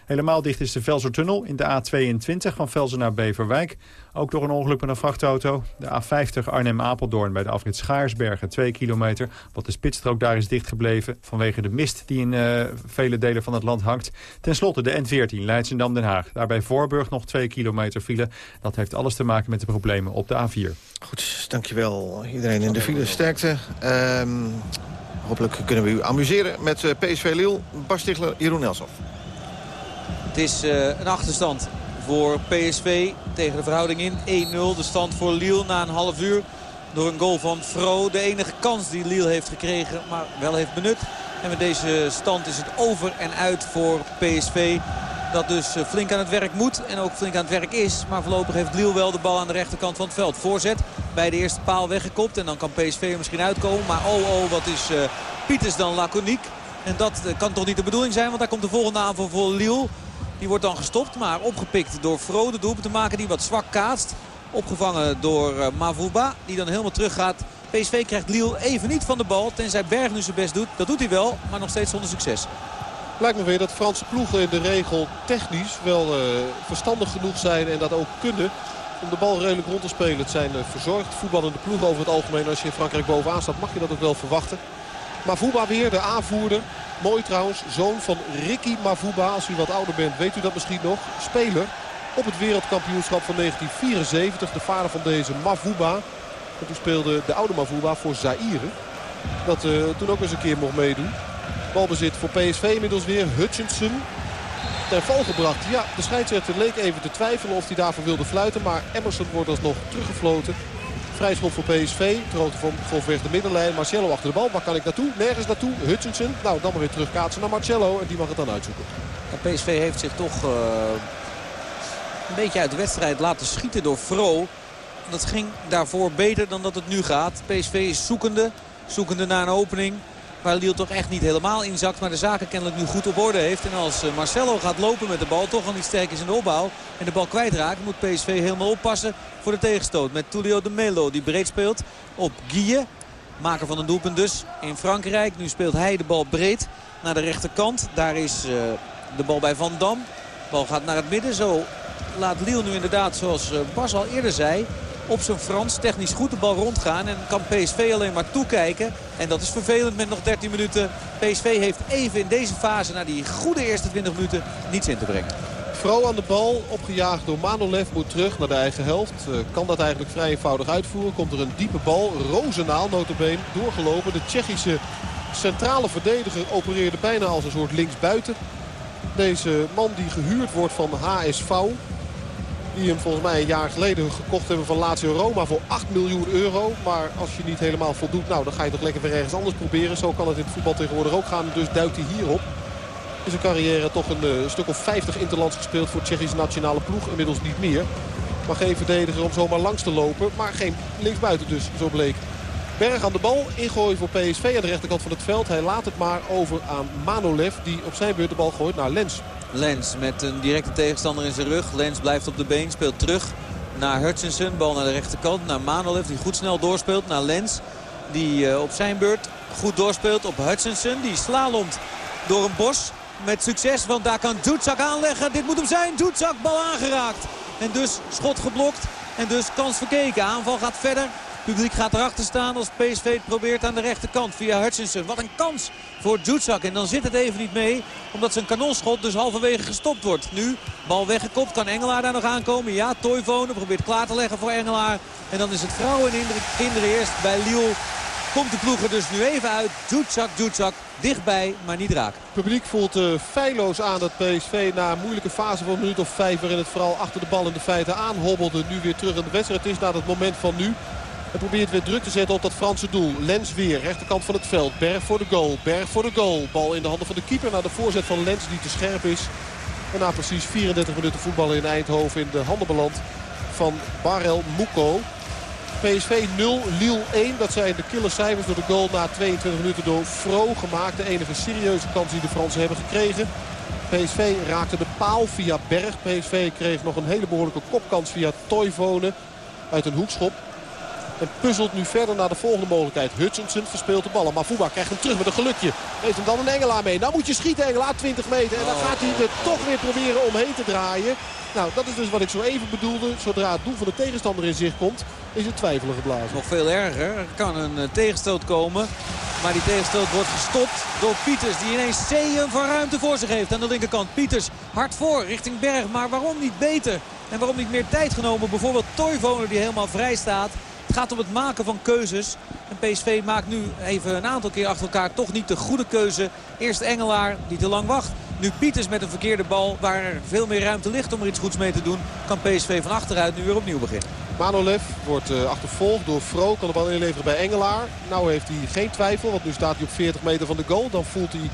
Helemaal dicht is de Velsertunnel in de A22 van Velzen naar Beverwijk. Ook door een ongeluk met een vrachtauto. De A50 Arnhem-Apeldoorn bij de afrit Schaarsbergen, 2 kilometer. Wat de spitsstrook daar is dichtgebleven vanwege de mist die in uh, vele delen van het land hangt. Ten slotte de N14 Leidsendam-Den Haag. Daarbij Voorburg nog 2 kilometer file. Dat heeft alles te maken met de problemen op de A4. Goed, dankjewel iedereen in de file. Sterkte. Um, hopelijk kunnen we u amuseren met uh, PSV Lille. Bas Stigler, Jeroen. Het is uh, een achterstand voor PSV tegen de verhouding in. 1-0 de stand voor Lille na een half uur. Door een goal van Fro. De enige kans die Lille heeft gekregen, maar wel heeft benut. En met deze stand is het over en uit voor PSV. Dat dus eh, flink aan het werk moet en ook flink aan het werk is. Maar voorlopig heeft Lille wel de bal aan de rechterkant van het veld. Voorzet bij de eerste paal weggekopt. En dan kan PSV er misschien uitkomen. Maar oh oh, wat is uh, Pieters dan laconiek. En dat kan toch niet de bedoeling zijn. Want daar komt de volgende aanval voor Lille. Die wordt dan gestopt, maar opgepikt door Frode. Doelpunt te maken die wat zwak kaatst. Opgevangen door uh, Mavuba, die dan helemaal teruggaat. PSV krijgt Lille even niet van de bal. Tenzij Berg nu zijn best doet. Dat doet hij wel, maar nog steeds zonder succes. Lijkt me weer dat Franse ploegen in de regel technisch wel uh, verstandig genoeg zijn en dat ook kunnen om de bal redelijk rond te spelen. Het zijn uh, verzorgd voetballende ploegen over het algemeen. Als je in Frankrijk bovenaan staat mag je dat ook wel verwachten. Mavuba weer, de aanvoerder. Mooi trouwens, zoon van Ricky Mavuba. Als u wat ouder bent, weet u dat misschien nog. Speler op het wereldkampioenschap van 1974. De vader van deze Mavuba. En toen speelde de oude Mavuba voor Zaire. Dat uh, toen ook eens een keer mocht meedoen. Balbezit voor PSV inmiddels weer. Hutchinson ten val gebracht. Ja, de scheidsrechter leek even te twijfelen of hij daarvoor wilde fluiten. Maar Emerson wordt alsnog teruggefloten. Vrij voor PSV. Ter hoogte van Volweg de middenlijn. Marcelo achter de bal. Waar kan ik naartoe? Nergens naartoe. Hutchinson. Nou, dan weer terugkaatsen naar Marcelo. En die mag het dan uitzoeken. En PSV heeft zich toch uh, een beetje uit de wedstrijd laten schieten door Fro. Dat ging daarvoor beter dan dat het nu gaat. PSV is zoekende. Zoekende naar een opening. Waar Liel toch echt niet helemaal inzakt. Maar de zaken kennelijk nu goed op orde heeft. En als Marcelo gaat lopen met de bal. Toch al niet sterk is in de opbouw. En de bal kwijtraakt. Moet PSV helemaal oppassen voor de tegenstoot. Met Tulio de Melo die breed speelt op Guille. Maker van een doelpunt dus in Frankrijk. Nu speelt hij de bal breed naar de rechterkant. Daar is uh, de bal bij Van Dam. De bal gaat naar het midden. Zo laat Liel nu inderdaad zoals Bas al eerder zei op zijn Frans technisch goed de bal rondgaan. En kan PSV alleen maar toekijken. En dat is vervelend met nog 13 minuten. PSV heeft even in deze fase, na die goede eerste 20 minuten, niets in te brengen. Vrouw aan de bal, opgejaagd door Manolev, moet terug naar de eigen helft. Uh, kan dat eigenlijk vrij eenvoudig uitvoeren. Komt er een diepe bal, Rozenaal notabene, doorgelopen. De Tsjechische centrale verdediger opereerde bijna als een soort linksbuiten. Deze man die gehuurd wordt van HSV, die hem volgens mij een jaar geleden gekocht hebben van Lazio Roma voor 8 miljoen euro. Maar als je niet helemaal voldoet, nou dan ga je toch lekker weer ergens anders proberen. Zo kan het in het voetbal tegenwoordig ook gaan. Dus duikt hij hierop. In zijn carrière toch een, uh, stuk of 50 interlands gespeeld voor Tsjechische nationale ploeg. Inmiddels niet meer. Maar geen verdediger om zomaar langs te lopen. Maar geen linksbuiten dus, zo bleek. Berg aan de bal, ingooien voor PSV aan de rechterkant van het veld. Hij laat het maar over aan Manolev, die op zijn beurt de bal gooit naar Lens. Lens met een directe tegenstander in zijn rug. Lens blijft op de been, speelt terug naar Hutchinson. Bal naar de rechterkant, naar Manolev die goed snel doorspeelt. Naar Lens die uh, op zijn beurt goed doorspeelt op Hutchinson. Die slalomt door een bos met succes, want daar kan Dutsak aanleggen. Dit moet hem zijn, Dutsak, bal aangeraakt. En dus schot geblokt en dus kans verkeken. Aanval gaat verder. Publiek gaat erachter staan als PSV probeert aan de rechterkant via Hutchinson. Wat een kans voor Jutsak. En dan zit het even niet mee. Omdat zijn kanonschot dus halverwege gestopt wordt. Nu bal weggekopt. Kan Engelaar daar nog aankomen? Ja, Toivonen probeert klaar te leggen voor Engelaar. En dan is het vrouwen en kinderen eerst bij Lille. Komt de ploeg er dus nu even uit. Jutsak, Jutsak. Dichtbij, maar niet raak. Het publiek voelt uh, feilloos aan dat PSV na een moeilijke fase van een minuut of vijf... waarin het vooral achter de bal in de feiten aanhobbelde... nu weer terug in de wedstrijd is. Na het moment van nu en probeert weer druk te zetten op dat Franse doel. Lens weer, rechterkant van het veld. Berg voor de goal, Berg voor de goal. Bal in de handen van de keeper naar de voorzet van Lens die te scherp is. En na precies 34 minuten voetballen in Eindhoven in de handen beland van Barel Mouko. PSV 0, Lille 1. Dat zijn de killercijfers door de goal na 22 minuten door Fro gemaakt. De enige serieuze kans die de Fransen hebben gekregen. PSV raakte de paal via Berg. PSV kreeg nog een hele behoorlijke kopkans via Toivonen uit een hoekschop. En puzzelt nu verder naar de volgende mogelijkheid. Hutchinson verspeelt de bal. Maar Fuba krijgt hem terug met een gelukje. Heeft hem dan een Engelaar mee. Nou moet je schieten Engelaar, 20 meter. En dan gaat hij er toch weer proberen omheen te draaien. Nou, dat is dus wat ik zo even bedoelde. Zodra het doel van de tegenstander in zicht komt, is het twijfelen geblazen. Nog veel erger. Er kan een uh, tegenstoot komen. Maar die tegenstoot wordt gestopt door Pieters. Die ineens zeeën van ruimte voor zich heeft aan de linkerkant. Pieters hard voor richting Berg. Maar waarom niet beter? En waarom niet meer tijd genomen? Bijvoorbeeld Toivonen die helemaal vrij staat. Het gaat om het maken van keuzes. En PSV maakt nu even een aantal keer achter elkaar toch niet de goede keuze. Eerst Engelaar die te lang wacht. Nu Pieters met een verkeerde bal waar er veel meer ruimte ligt om er iets goeds mee te doen. Kan PSV van achteruit nu weer opnieuw beginnen. Manolev wordt uh, achtervolgd door Fro. Kan de bal inleveren bij Engelaar. Nou heeft hij geen twijfel. Want nu staat hij op 40 meter van de goal. Dan voelt hij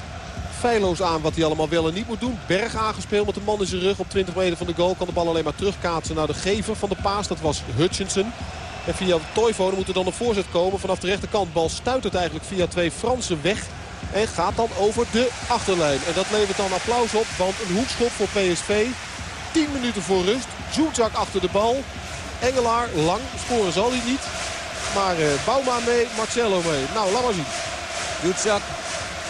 feilloos aan wat hij allemaal wel en niet moet doen. Berg aangespeeld met de man in zijn rug op 20 meter van de goal. Kan de bal alleen maar terugkaatsen naar de gever van de paas. Dat was Hutchinson. En via Toivonen moet er dan een voorzet komen vanaf de rechterkant. Bal het eigenlijk via twee Fransen weg. En gaat dan over de achterlijn. En dat levert dan applaus op. Want een hoekschop voor PSV. 10 minuten voor rust. Zuzak achter de bal. Engelaar lang. Scoren zal hij niet. Maar uh, Bouma mee. Marcelo mee. Nou, laat maar zien. Zuzak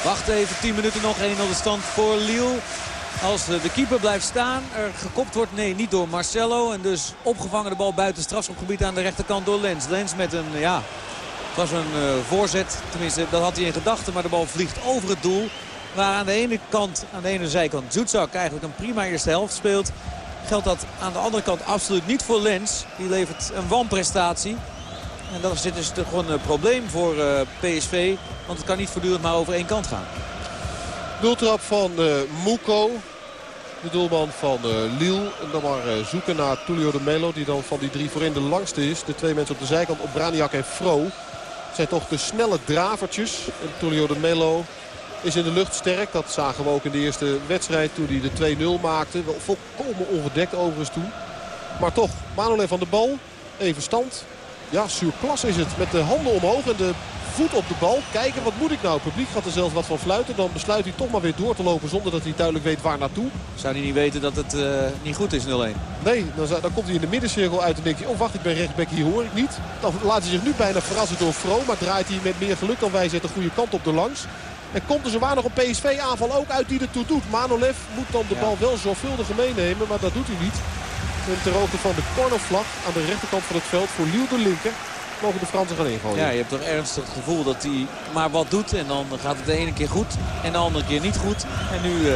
wacht even. 10 minuten nog. 1-0 de stand voor Lille. Als de keeper blijft staan, er gekopt wordt, nee, niet door Marcelo. En dus opgevangen de bal buiten strafschopgebied aan de rechterkant door Lens. Lens met een, ja, het was een uh, voorzet. Tenminste, dat had hij in gedachten, maar de bal vliegt over het doel. Waar aan de ene kant, aan de ene zijkant, Zoetzak eigenlijk een prima eerste helft speelt. Geldt dat aan de andere kant absoluut niet voor Lens. Die levert een wanprestatie. En dat is dus gewoon een probleem voor uh, PSV. Want het kan niet voortdurend maar over één kant gaan. Doeltrap van uh. De doelman van uh, Lille. En dan maar uh, zoeken naar Tulio de Melo. Die dan van die drie voorin de langste is. De twee mensen op de zijkant. Op Braniak en Fro. zijn toch de snelle dravertjes. En Tulio de Melo is in de lucht sterk. Dat zagen we ook in de eerste wedstrijd toen hij de 2-0 maakte. Wel volkomen ongedekt overigens toen. Maar toch, Manolev van de bal. Even stand. Ja, surplas is het. Met de handen omhoog en de voet op de bal. Kijken, wat moet ik nou? Het publiek gaat er zelfs wat van fluiten. Dan besluit hij toch maar weer door te lopen zonder dat hij duidelijk weet waar naartoe. Zou hij niet weten dat het uh, niet goed is 0-1? Nee, dan, dan, komt hij in de middencirkel uit en denkt hij... oh wacht, ik ben rechtsback, hier hoor ik niet. Dan laat hij zich nu bijna verrassen door Fro. Maar draait hij met meer geluk dan wij zet de goede kant op de langs. En komt er zowaar nog een PSV-aanval ook uit die ertoe doet. Manolev moet dan de bal wel zorgvuldig meenemen, maar dat doet hij niet. En ter hoogte van de cornervlag aan de rechterkant van het veld voor Liel de Linker de Fransen gaan ingooien. Ja, je hebt toch ernstig het gevoel dat hij maar wat doet. En dan gaat het de ene keer goed en de andere keer niet goed. En nu uh,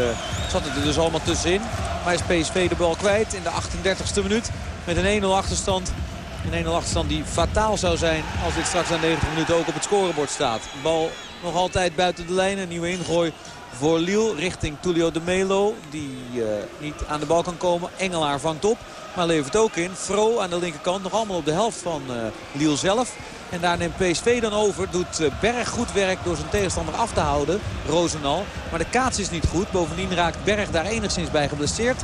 zat het er dus allemaal tussenin. Maar is PSV de bal kwijt in de 38e minuut. Met een 1-0 achterstand. Een 1-0 achterstand die fataal zou zijn als dit straks aan 90 minuten ook op het scorebord staat. Bal nog altijd buiten de lijn. Een nieuwe ingooi voor Liel richting Tulio de Melo. Die uh, niet aan de bal kan komen. Engelaar vangt op. Maar levert ook in. Fro aan de linkerkant. Nog allemaal op de helft van uh, Liel zelf. En daar neemt PSV dan over. Doet uh, Berg goed werk door zijn tegenstander af te houden. Rozenal. Maar de kaats is niet goed. Bovendien raakt Berg daar enigszins bij geblesseerd.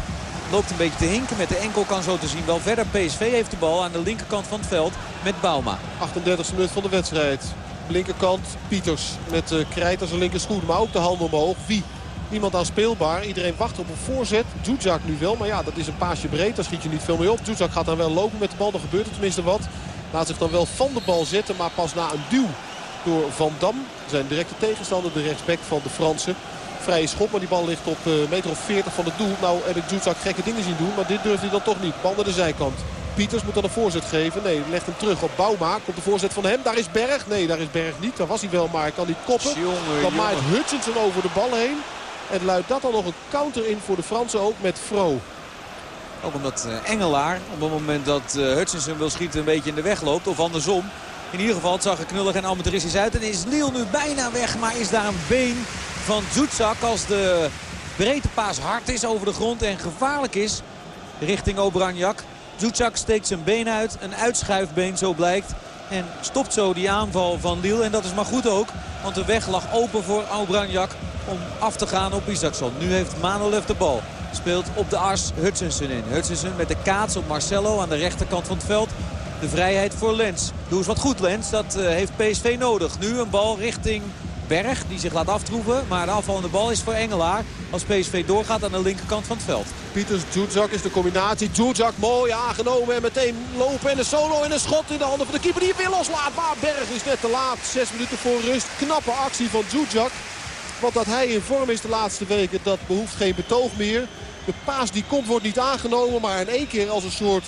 Loopt een beetje te hinken met de enkel. Kan zo te zien wel verder. PSV heeft de bal aan de linkerkant van het veld met Bauma. 38e minuut van de wedstrijd. Linkerkant Pieters met Krijt als een linkerschoen. Maar ook de handen omhoog. Wie? Niemand aan speelbaar. Iedereen wacht op een voorzet. Zuzak nu wel. Maar ja, dat is een paasje breed. Daar schiet je niet veel mee op. Zuzak gaat dan wel lopen met de bal. Dan gebeurt er tenminste wat. Laat zich dan wel van de bal zetten. Maar pas na een duw door Van Dam. Zijn directe tegenstander. De rechtsback van de Fransen. Vrije schop. Maar die bal ligt op uh, meter of 40 van het doel. Nou heb ik Zuzak gekke dingen zien doen. Maar dit durft hij dan toch niet. Bal naar de zijkant. Pieters moet dan een voorzet geven. Nee, legt hem terug op Bouma. Komt de voorzet van hem. Daar is Berg. Nee, daar is Berg niet. Daar was hij wel, maar hij kan niet koppen. Jongen, dan maait Hutchinson over de bal heen. En luidt dat dan nog een counter in voor de Fransen ook met Fro. Ook omdat uh, Engelaar op het moment dat uh, Hutchinson wil schieten een beetje in de weg loopt. Of andersom. In ieder geval het zag er knullig en amateuristisch uit. En is Liel nu bijna weg. Maar is daar een been van Zoetzak als de breedte paas hard is over de grond. En gevaarlijk is richting Obranjak. Zoetzak steekt zijn been uit. Een uitschuifbeen zo blijkt. En stopt zo die aanval van Liel. En dat is maar goed ook. Want de weg lag open voor Obranjak om af te gaan op Isaacson. Nu heeft Manolev de bal. Speelt op de as Hutchinson in. Hutchinson met de kaats op Marcelo aan de rechterkant van het veld. De vrijheid voor Lens. Doe eens wat goed Lens. Dat uh, heeft PSV nodig. Nu een bal richting Berg die zich laat aftroeven. Maar de afvallende bal is voor Engelaar als PSV doorgaat aan de linkerkant van het veld. Pieters, Djudjak is de combinatie. Djudjak mooi aangenomen en meteen lopen en een solo en een schot in de handen van de keeper die weer loslaat. Maar Berg is net te laat. Zes minuten voor rust. Knappe actie van Djudjak. Want dat hij in vorm is de laatste weken, dat behoeft geen betoog meer. De paas die komt wordt niet aangenomen, maar in één keer als een soort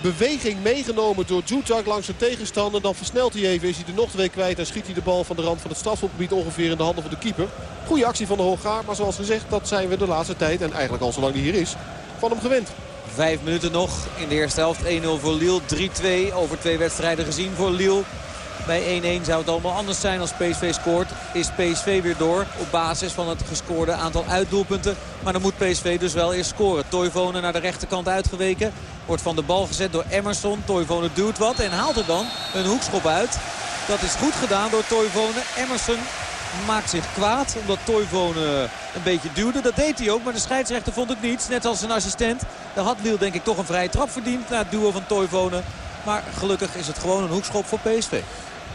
beweging meegenomen door Djudjak langs zijn tegenstander. Dan versnelt hij even, is hij er nog twee kwijt en schiet hij de bal van de rand van het strafschopgebied ongeveer in de handen van de keeper. Goede actie van de Hongaar, maar zoals gezegd, dat zijn we de laatste tijd en eigenlijk al zolang hij hier is, van hem gewend. Vijf minuten nog in de eerste helft. 1-0 voor Lille, 3-2 over twee wedstrijden gezien voor Lille. Bij 1-1 zou het allemaal anders zijn als PSV scoort. Is PSV weer door op basis van het gescoorde aantal uitdoelpunten. Maar dan moet PSV dus wel eerst scoren. Toivonen naar de rechterkant uitgeweken. Wordt van de bal gezet door Emerson. Toivonen duwt wat en haalt er dan een hoekschop uit. Dat is goed gedaan door Toivonen. Emerson maakt zich kwaad omdat Toivonen een beetje duwde. Dat deed hij ook, maar de scheidsrechter vond het niet. Net als zijn assistent. Daar had Liel denk ik toch een vrije trap verdiend na het duo van Toivonen. Maar gelukkig is het gewoon een hoekschop voor PSV.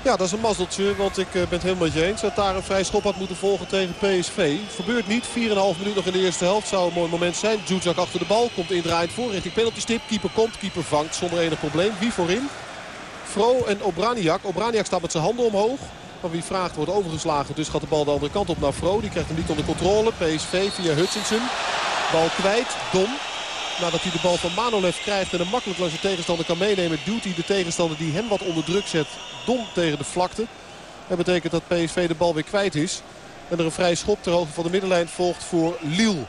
Ja, dat is een mazzeltje, want ik eh, ben het helemaal met je eens. Dat daar een vrij schop had moeten volgen tegen PSV. Gebeurt niet. 4,5 minuut nog in de eerste helft. Zou een mooi moment zijn. Djudjak achter de bal. Komt indraaiend voor richting penaltystip. Keeper komt. Keeper vangt zonder enig probleem. Wie voorin? Fro en Obraniak. Obraniak staat met zijn handen omhoog. Van wie vraagt wordt overgeslagen. Dus gaat de bal de andere kant op naar Fro. Die krijgt hem niet onder controle. PSV via Hutchinson. Bal kwijt. Dom. Nadat hij de bal van Manolev krijgt en hem makkelijk langs de tegenstander kan meenemen... duwt hij de tegenstander die hem wat onder druk zet dom tegen de vlakte. Dat betekent dat PSV de bal weer kwijt is. En er een vrije schop ter hoogte van de middenlijn volgt voor Lille.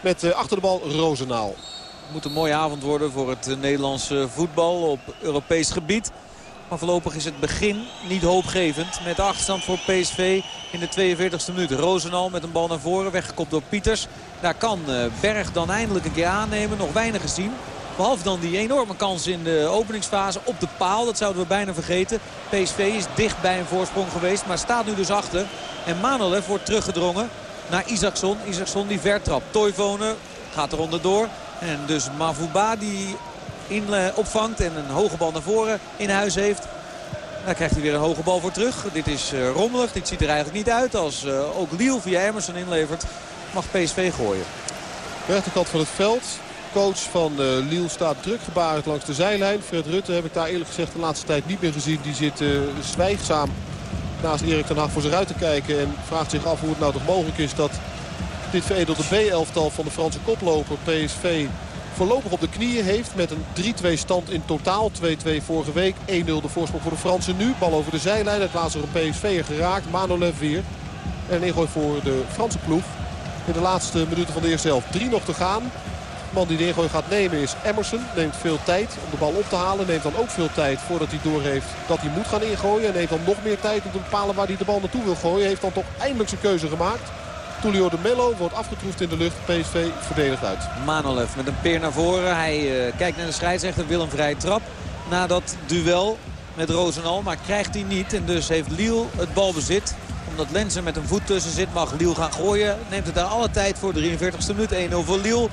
Met uh, achter de bal Rozenaal. Het moet een mooie avond worden voor het uh, Nederlandse voetbal op Europees gebied. Maar voorlopig is het begin niet hoopgevend. Met de achterstand voor PSV in de 42e minuut. Rozenal met een bal naar voren, weggekopt door Pieters. Daar kan uh, Berg dan eindelijk een keer aannemen. Nog weinig gezien. Behalve dan die enorme kans in de openingsfase op de paal. Dat zouden we bijna vergeten. PSV is dicht bij een voorsprong geweest. Maar staat nu dus achter. En Manolev wordt teruggedrongen naar Isaacson. Isaacson die vertrapt. Toivonen gaat er onderdoor. En dus Mavuba die in, uh, opvangt en een hoge bal naar voren in huis heeft. Daar krijgt hij weer een hoge bal voor terug. Dit is uh, rommelig. Dit ziet er eigenlijk niet uit. Als uh, ook Liel via Emerson inlevert mag PSV gooien. Rechterkant van het veld coach van Liel staat druk gebarend langs de zijlijn. Fred Rutte heb ik daar eerlijk gezegd de laatste tijd niet meer gezien. Die zit zwijgzaam naast Erik ten Hag voor zich uit te kijken. En vraagt zich af hoe het nou toch mogelijk is dat dit veredelde B-elftal van de Franse koploper PSV voorlopig op de knieën heeft. Met een 3-2 stand in totaal. 2-2 vorige week. 1-0 de voorsprong voor de Fransen nu. Bal over de zijlijn. Het laatste een PSV'er geraakt. Manolev weer. En een ingooi voor de Franse ploeg. In de laatste minuten van de eerste helft. Drie nog te gaan. De man die de ingooi gaat nemen is Emerson. Neemt veel tijd om de bal op te halen. Neemt dan ook veel tijd voordat hij doorheeft dat hij moet gaan ingooien. En neemt dan nog meer tijd om te bepalen waar hij de bal naartoe wil gooien. Heeft dan toch eindelijk zijn keuze gemaakt. Tulio de Mello wordt afgetroefd in de lucht. PSV verdedigt uit. Manolev met een peer naar voren. Hij uh, kijkt naar de scheidsrechter. Wil een vrije trap. Na dat duel met Rozenal. Maar krijgt hij niet. En dus heeft Liel het balbezit. Omdat Lenzen met een voet tussen zit mag Liel gaan gooien. Neemt het daar alle tijd voor. 43ste minuut 1-0 voor Liel.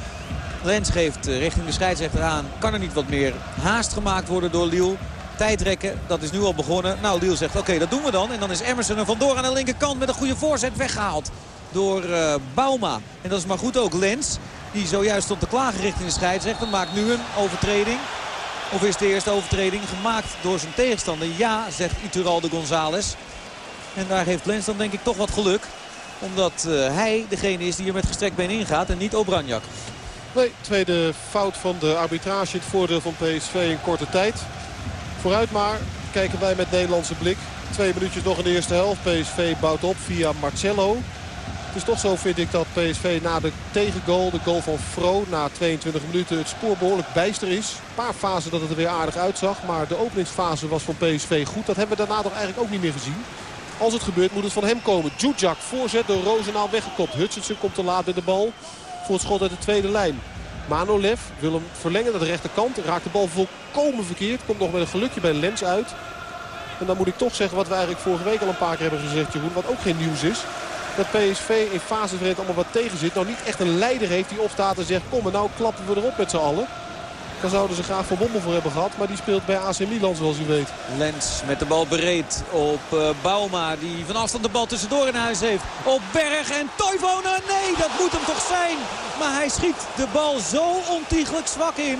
Lens geeft richting de scheidsrechter aan. Kan er niet wat meer haast gemaakt worden door Liel. Tijdrekken, dat is nu al begonnen. Nou, Liel zegt oké, dat doen we dan. En dan is Emerson er vandoor aan de linkerkant met een goede voorzet weggehaald. Door uh, Bauma. En dat is maar goed ook Lens. Die zojuist stond te klagen richting de scheidsrechter. Maakt nu een overtreding. Of is de eerste overtreding gemaakt door zijn tegenstander? Ja, zegt Ituralde González. En daar heeft Lens dan denk ik toch wat geluk. Omdat uh, hij degene is die er met gestrekt been ingaat en niet Obranjak. Nee, tweede fout van de arbitrage. Het voordeel van PSV in korte tijd. Vooruit maar. Kijken wij met Nederlandse blik. Twee minuutjes nog in de eerste helft. PSV bouwt op via Marcello. Het is toch zo vind ik dat PSV na de tegengoal, de goal van Fro... na 22 minuten het spoor behoorlijk bijster is. Een paar fasen dat het er weer aardig uitzag. Maar de openingsfase was van PSV goed. Dat hebben we daarna toch eigenlijk ook niet meer gezien. Als het gebeurt moet het van hem komen. Djudjak voorzet door Rozenaal weggekopt. Hutchinson komt te laat bij de bal voor het schot uit de tweede lijn. Manolev wil hem verlengen naar de rechterkant. Raakt de bal volkomen verkeerd. Komt nog met een gelukje bij Lens uit. En dan moet ik toch zeggen wat we eigenlijk vorige week al een paar keer hebben gezegd. Jeroen, wat ook geen nieuws is. Dat PSV in fases allemaal wat tegen zit. Nou niet echt een leider heeft die opstaat en zegt kom en nou klappen we erop met z'n allen. Daar zouden ze graag Van Bommel voor hebben gehad. Maar die speelt bij AC Milan zoals u weet. Lens met de bal bereid op uh, Bauma. Die van afstand de bal tussendoor in huis heeft. Op Berg en Toivonen. Nee, dat moet hem toch zijn. Maar hij schiet de bal zo ontiegelijk zwak in.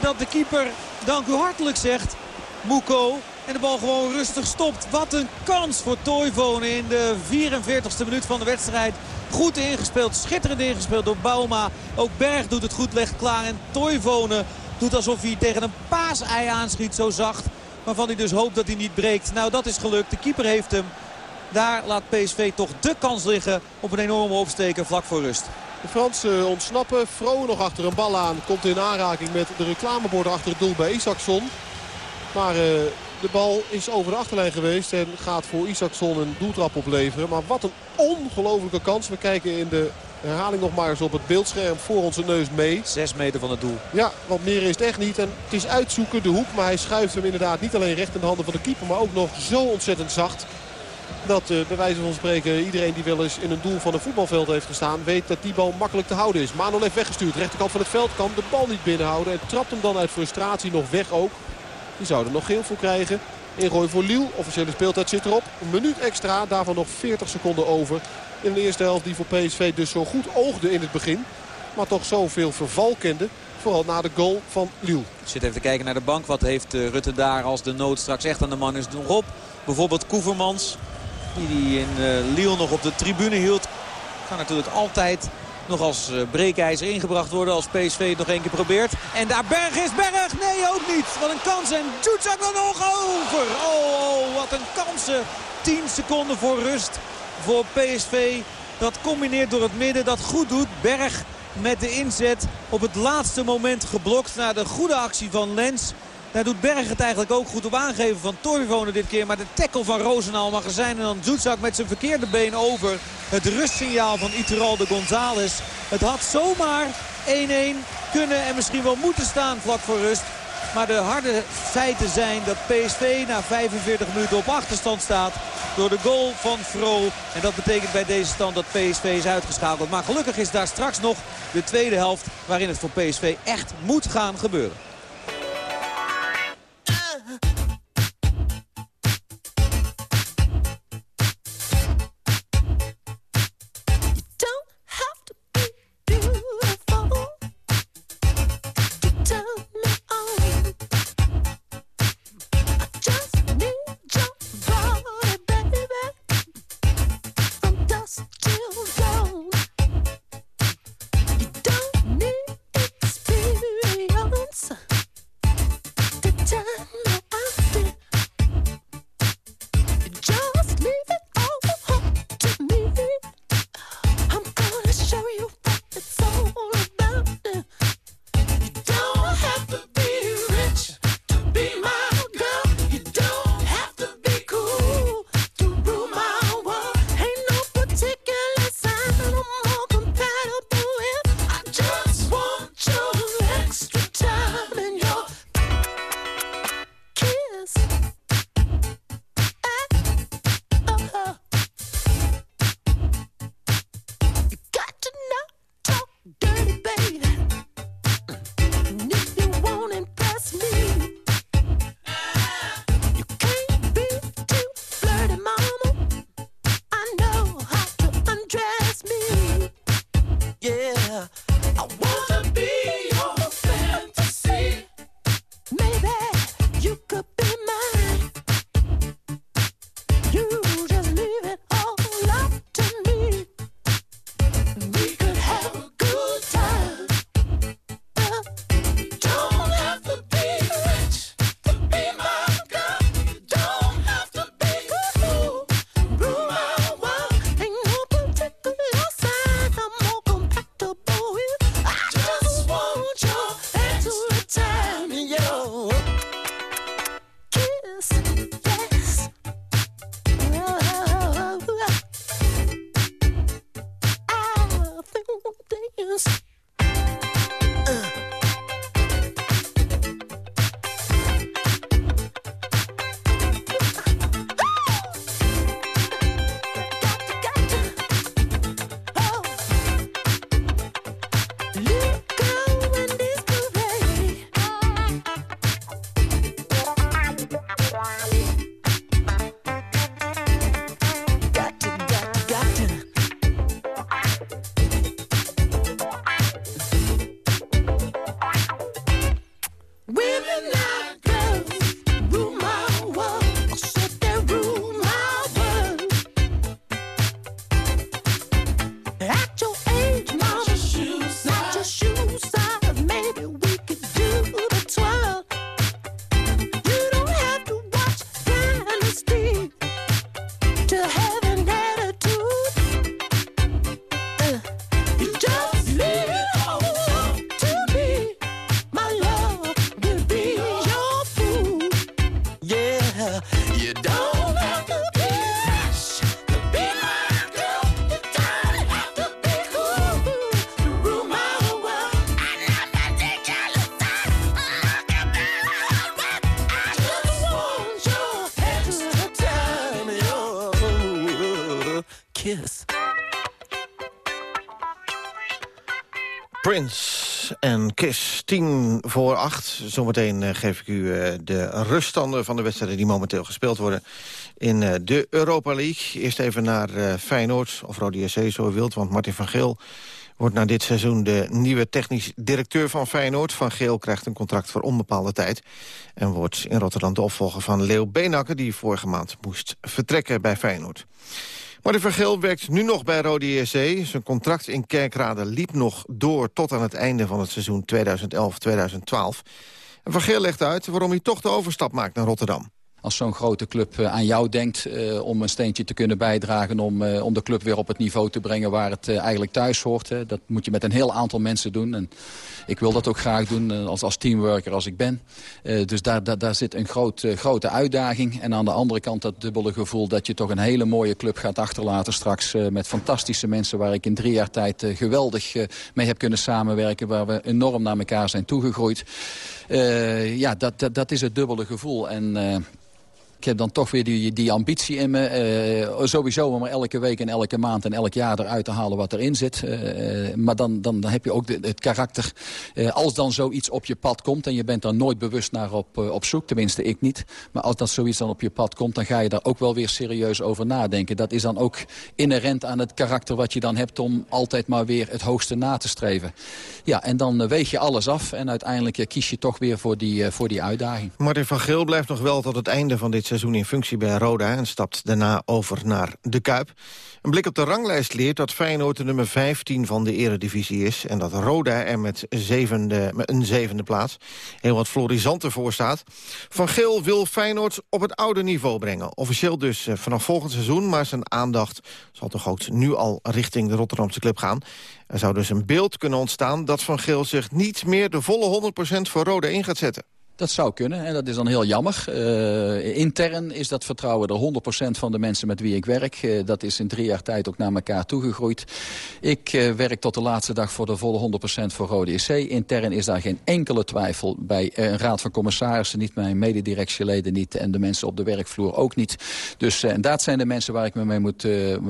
Dat de keeper dank u hartelijk zegt. Muko. En de bal gewoon rustig stopt. Wat een kans voor Toivonen in de 44ste minuut van de wedstrijd. Goed ingespeeld, schitterend ingespeeld door Bauma. Ook Berg doet het goed, legt klaar. En Toivonen doet alsof hij tegen een paasei aanschiet, zo zacht. Waarvan hij dus hoopt dat hij niet breekt. Nou, dat is gelukt. De keeper heeft hem. Daar laat PSV toch de kans liggen op een enorme opsteken vlak voor rust. De Fransen ontsnappen. Vroon nog achter een bal aan. Komt in aanraking met de reclameborden achter het doel bij Isaacson. Maar uh, de bal is over de achterlijn geweest en gaat voor Isaacson een doeltrap opleveren. Maar wat een ongelofelijke kans. We kijken in de herhaling nog maar eens op het beeldscherm voor onze neus mee. Zes meter van het doel. Ja, want meer is het echt niet. En het is uitzoeken, de hoek. Maar hij schuift hem inderdaad niet alleen recht in de handen van de keeper. Maar ook nog zo ontzettend zacht. Dat uh, bij wijze van spreken iedereen die wel eens in een doel van een voetbalveld heeft gestaan... weet dat die bal makkelijk te houden is. Manolev weggestuurd. Rechterkant van het veld kan de bal niet binnenhouden. En trapt hem dan uit frustratie nog weg ook. Die zouden nog geel voor krijgen. Ingooi voor Liel. Officiële speeltijd zit erop. Een minuut extra. Daarvan nog 40 seconden over. In de eerste helft die voor PSV dus zo goed oogde in het begin. Maar toch zoveel verval kende. Vooral na de goal van Liel. Ik zit even te kijken naar de bank. Wat heeft eh, Rutte daar als de nood straks echt aan de man is nog op. Bijvoorbeeld Koevermans. Die die in uh, Liel nog op de tribune hield. Kan natuurlijk altijd nog als eh, breekijzer ingebracht worden als PSV het nog één keer probeert. En daar Berg is. Berg! Nee, ook niet. Wat een kans. En Jutsak er nog over. Oh, oh, wat een kansen. 10 seconden voor rust voor PSV. Dat combineert door het midden. Dat goed doet. Berg met de inzet op het laatste moment geblokt. Na de goede actie van Lens. Daar doet Berg het eigenlijk ook goed op aangeven van Toivonen dit keer. Maar de tackle van Roosendaal mag er zijn. En dan Zoetzak met zijn verkeerde been over. Het rustsignaal van Itural de González. Het had zomaar 1-1 kunnen en misschien wel moeten staan vlak voor rust. Maar de harde feiten zijn dat PSV na 45 minuten op achterstand staat. Door de goal van Fro. En dat betekent bij deze stand dat PSV is uitgeschakeld. Maar gelukkig is daar straks nog de tweede helft waarin het voor PSV echt moet gaan gebeuren. Tien voor acht. Zometeen eh, geef ik u eh, de ruststanden van de wedstrijden... die momenteel gespeeld worden in eh, de Europa League. Eerst even naar Feyenoord, of Rode SC zo wilt... want Martin van Geel wordt na dit seizoen de nieuwe technisch directeur van Feyenoord. Van Geel krijgt een contract voor onbepaalde tijd... en wordt in Rotterdam de opvolger van Leo Beenakker... die vorige maand moest vertrekken bij Feyenoord. Martin van Geel werkt nu nog bij Rode JC. Zijn contract in Kerkrade liep nog door tot aan het einde van het seizoen 2011-2012. En van Geel legt uit waarom hij toch de overstap maakt naar Rotterdam als zo'n grote club eh, aan jou denkt... Uh, om een steentje te kunnen bijdragen om, uh, om de club weer op het niveau te brengen... waar het eigenlijk thuis hoort. Hè. Dat moet je met een heel aantal mensen doen. En ik wil dat ook graag doen als, als teamworker als ik ben. dus daar, daar, daar zit een groot, grote uitdaging. En aan de andere kant dat dubbele gevoel dat je toch een hele mooie club gaat achterlaten straks... met fantastische mensen waar ik in drie jaar tijd geweldig mee heb kunnen samenwerken... waar we enorm naar elkaar zijn toegegroeid. ja, dat, dat, dat is het dubbele gevoel. En heb dan toch weer die, die ambitie in me. Uh, sowieso om er elke week en elke maand en elk jaar eruit te halen wat erin zit. Uh, maar dan, dan, dan heb je ook het karakter. Uh, als dan zoiets op je pad komt en je bent daar nooit bewust naar op, op zoek. Tenminste, ik niet. Maar als dat zoiets dan op je pad komt, dan ga je daar ook wel weer serieus over nadenken. Dat is dan ook inherent aan het karakter wat je dan hebt om altijd maar weer het hoogste na te streven. Ja, en dan weeg je alles af en uiteindelijk kies je toch weer voor die, voor die uitdaging. Martin van Geel blijft nog wel tot het einde van dit seizoen in functie bij Roda... en stapt daarna over naar de Kuip. Een blik op de ranglijst leert dat Feyenoord de nummer 15 van de eredivisie is... en dat Roda er met, zevende, een zevende plaats heel wat florissanter voor staat. Van Geel wil Feyenoord op het oude niveau brengen. Officieel dus eh, vanaf volgend seizoen, maar zijn aandacht zal toch ook nu al richting de Rotterdamse club gaan. Er zou dus een beeld kunnen ontstaan dat Van Geel zich niet meer de volle 100% voor Roda in gaat zetten. Dat zou kunnen en dat is dan heel jammer. Uh, intern is dat vertrouwen er 100% van de mensen met wie ik werk. Uh, dat is in drie jaar tijd ook naar elkaar toegegroeid. Ik uh, werk tot de laatste dag voor de volle 100% voor Rode EC. Intern is daar geen enkele twijfel bij een raad van commissarissen niet. Mijn mededirectieleden niet en de mensen op de werkvloer ook niet. Dus en dat zijn de mensen waar ik mee moet,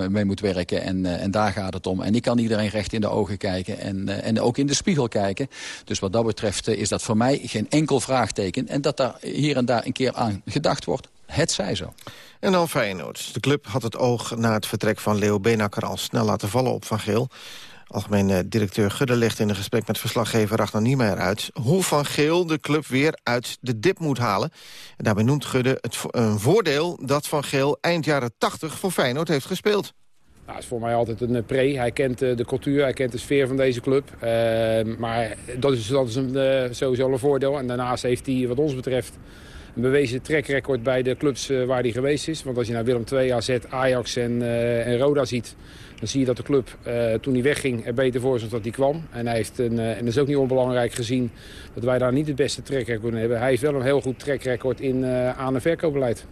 mee moet werken en, en daar gaat het om. En ik kan iedereen recht in de ogen kijken en, en ook in de spiegel kijken. Dus wat dat betreft is dat voor mij geen enkel vraag en dat daar hier en daar een keer aan gedacht wordt, het zij zo. En dan Feyenoord. De club had het oog na het vertrek van Leo Benakker al snel laten vallen op Van Geel. Algemeen eh, directeur Gudde legt in een gesprek met verslaggever Ragnar Niemeyer uit... hoe Van Geel de club weer uit de dip moet halen. En daarbij noemt Gudde het een voordeel dat Van Geel eind jaren 80 voor Feyenoord heeft gespeeld. Nou, het is voor mij altijd een pre. Hij kent de cultuur, hij kent de sfeer van deze club. Uh, maar dat is, dat is een, uh, sowieso een voordeel. En daarnaast heeft hij wat ons betreft een bewezen trackrecord bij de clubs waar hij geweest is. Want als je naar Willem II, AZ, Ajax en, en Roda ziet... dan zie je dat de club toen hij wegging er beter voor stond dat hij kwam. En, hij heeft een, en dat is ook niet onbelangrijk gezien dat wij daar niet het beste trackrecord hebben. Hij heeft wel een heel goed trackrecord in aan- en verkoopbeleid.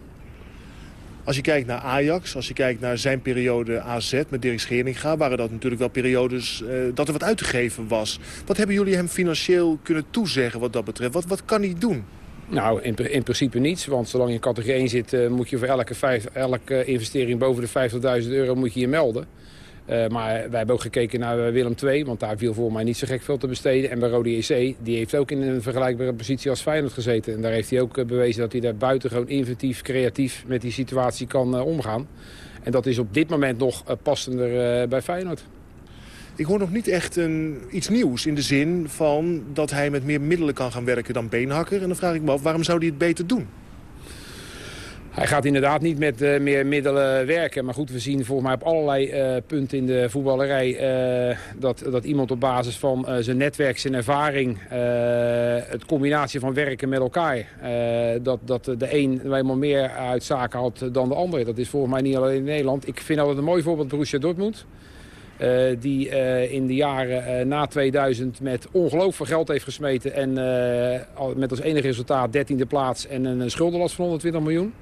Als je kijkt naar Ajax, als je kijkt naar zijn periode AZ met Dirk Scheringa... waren dat natuurlijk wel periodes uh, dat er wat uit te geven was. Wat hebben jullie hem financieel kunnen toezeggen wat dat betreft? Wat, wat kan hij doen? Nou, in, in principe niets. Want zolang je in categorie 1 zit... Uh, moet je voor elke, vijf, elke investering boven de 50.000 euro moet je je melden. Uh, maar wij hebben ook gekeken naar Willem II, want daar viel voor mij niet zo gek veel te besteden. En bij Rode EC, die heeft ook in een vergelijkbare positie als Feyenoord gezeten. En daar heeft hij ook uh, bewezen dat hij daar buitengewoon inventief, creatief met die situatie kan omgaan. En dat is op dit moment nog passender bij Feyenoord. Ik hoor nog niet echt iets nieuws in de zin van dat hij met meer middelen kan gaan werken dan Beenhakker. En dan vraag ik me af, waarom zou hij het beter doen? Hij gaat inderdaad niet met uh, meer middelen werken. Maar goed, we zien volgens mij op allerlei uh, punten in de voetballerij... Uh, dat, dat iemand op basis van zijn netwerk, zijn ervaring... het combinatie van werken met elkaar... dat, dat de een eenmaal meer uit zaken had dan de ander. Dat is volgens mij niet alleen in Nederland. Ik vind altijd een mooi voorbeeld Borussia Dortmund. die in de jaren na 2000 met ongelooflijk veel geld heeft gesmeten... en met als enige resultaat 13e plaats en een schuldenlast van 120 miljoen.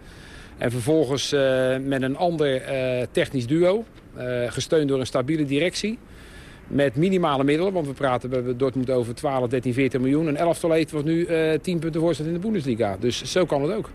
En vervolgens eh, met een ander eh, technisch duo, eh, gesteund door een stabiele directie. Met minimale middelen, want we praten bij Dortmund over 12, 13, 14 miljoen. Een elftal heeft wat nu eh 10 punten voorstaat in de Bundesliga. Dus zo kan het ook.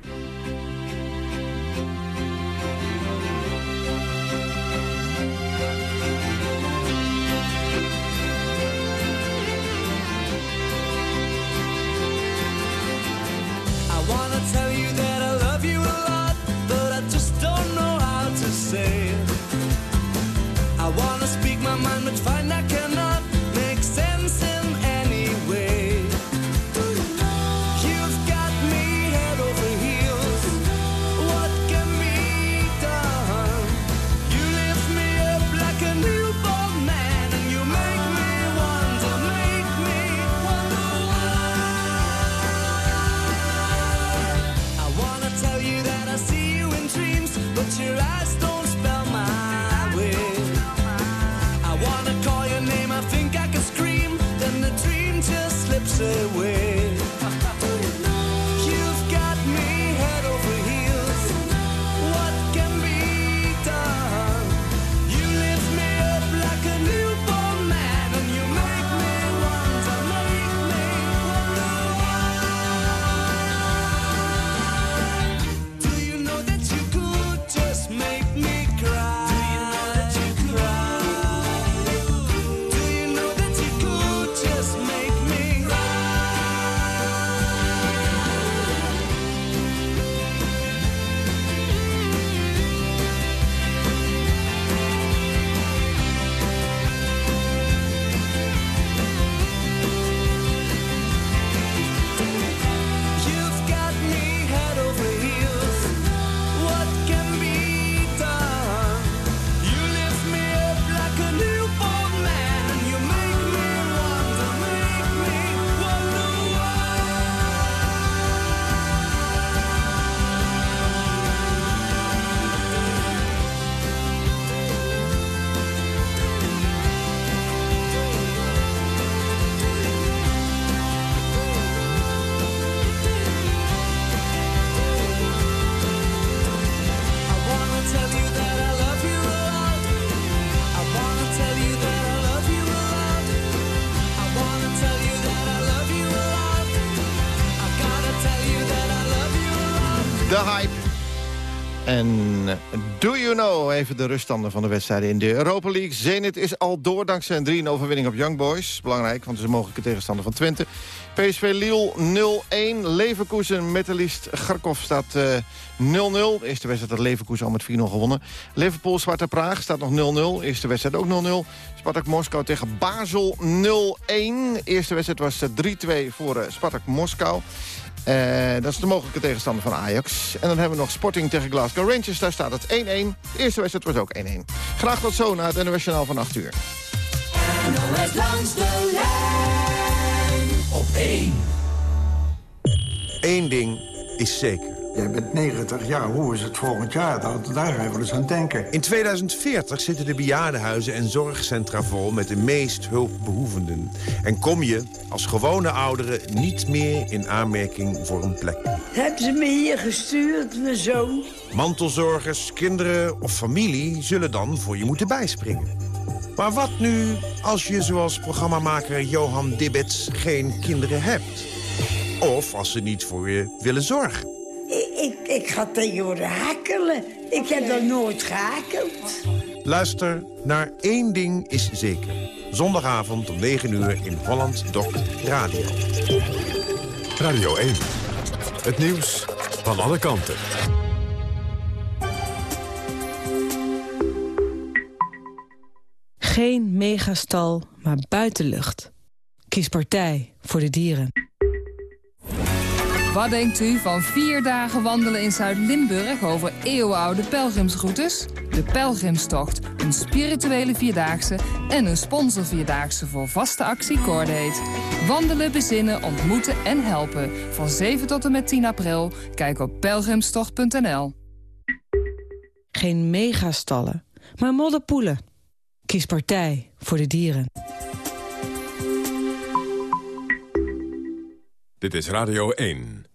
Even de ruststanden van de wedstrijden in de Europa League. Zenit is al door dankzij een 3-0 overwinning op Young Boys. Belangrijk, want het is een mogelijke tegenstander van Twente. PSV Lille 0-1. Leverkusen Metalist Garkov staat eh, 0-0. De eerste wedstrijd had Leverkusen al met 4-0 gewonnen. Liverpool Sparta Praag staat nog 0-0. Eerste wedstrijd ook 0-0. Spartak Moskou tegen Basel 0-1. Eerste wedstrijd was eh, 3-2 voor eh, Spartak Moskou. Eh, dat is de mogelijke tegenstander van Ajax. En dan hebben we nog Sporting tegen Glasgow Rangers. Daar staat het 1-1. De eerste wedstrijd was ook 1-1. Graag tot zo naar het NOS Journaal van 8 uur. NOS langs de lijn op 1. Eén ding is zeker. Jij bent 90 jaar, hoe is het volgend jaar? Daar, daar ga je wel eens aan denken. In 2040 zitten de bejaardenhuizen en zorgcentra vol met de meest hulpbehoevenden. En kom je als gewone ouderen niet meer in aanmerking voor een plek. Hebben ze me hier gestuurd, mijn zoon? Mantelzorgers, kinderen of familie zullen dan voor je moeten bijspringen. Maar wat nu als je zoals programmamaker Johan Dibbets geen kinderen hebt? Of als ze niet voor je willen zorgen? Ik, ik, ik ga tegenwoordig hakelen. Ik heb dat nooit gehakeld. Luister naar één ding is zeker. Zondagavond om 9 uur in Holland Doc Radio. Radio 1. Het nieuws van alle kanten. Geen megastal, maar buitenlucht. Kies partij voor de dieren. Wat denkt u van vier dagen wandelen in Zuid-Limburg over eeuwenoude pelgrimsroutes? De Pelgrimstocht, een spirituele vierdaagse en een sponsorvierdaagse voor vaste actie Cordate. Wandelen, bezinnen, ontmoeten en helpen. Van 7 tot en met 10 april. Kijk op pelgrimstocht.nl. Geen megastallen, maar modderpoelen. Kies partij voor de dieren. Dit is Radio 1.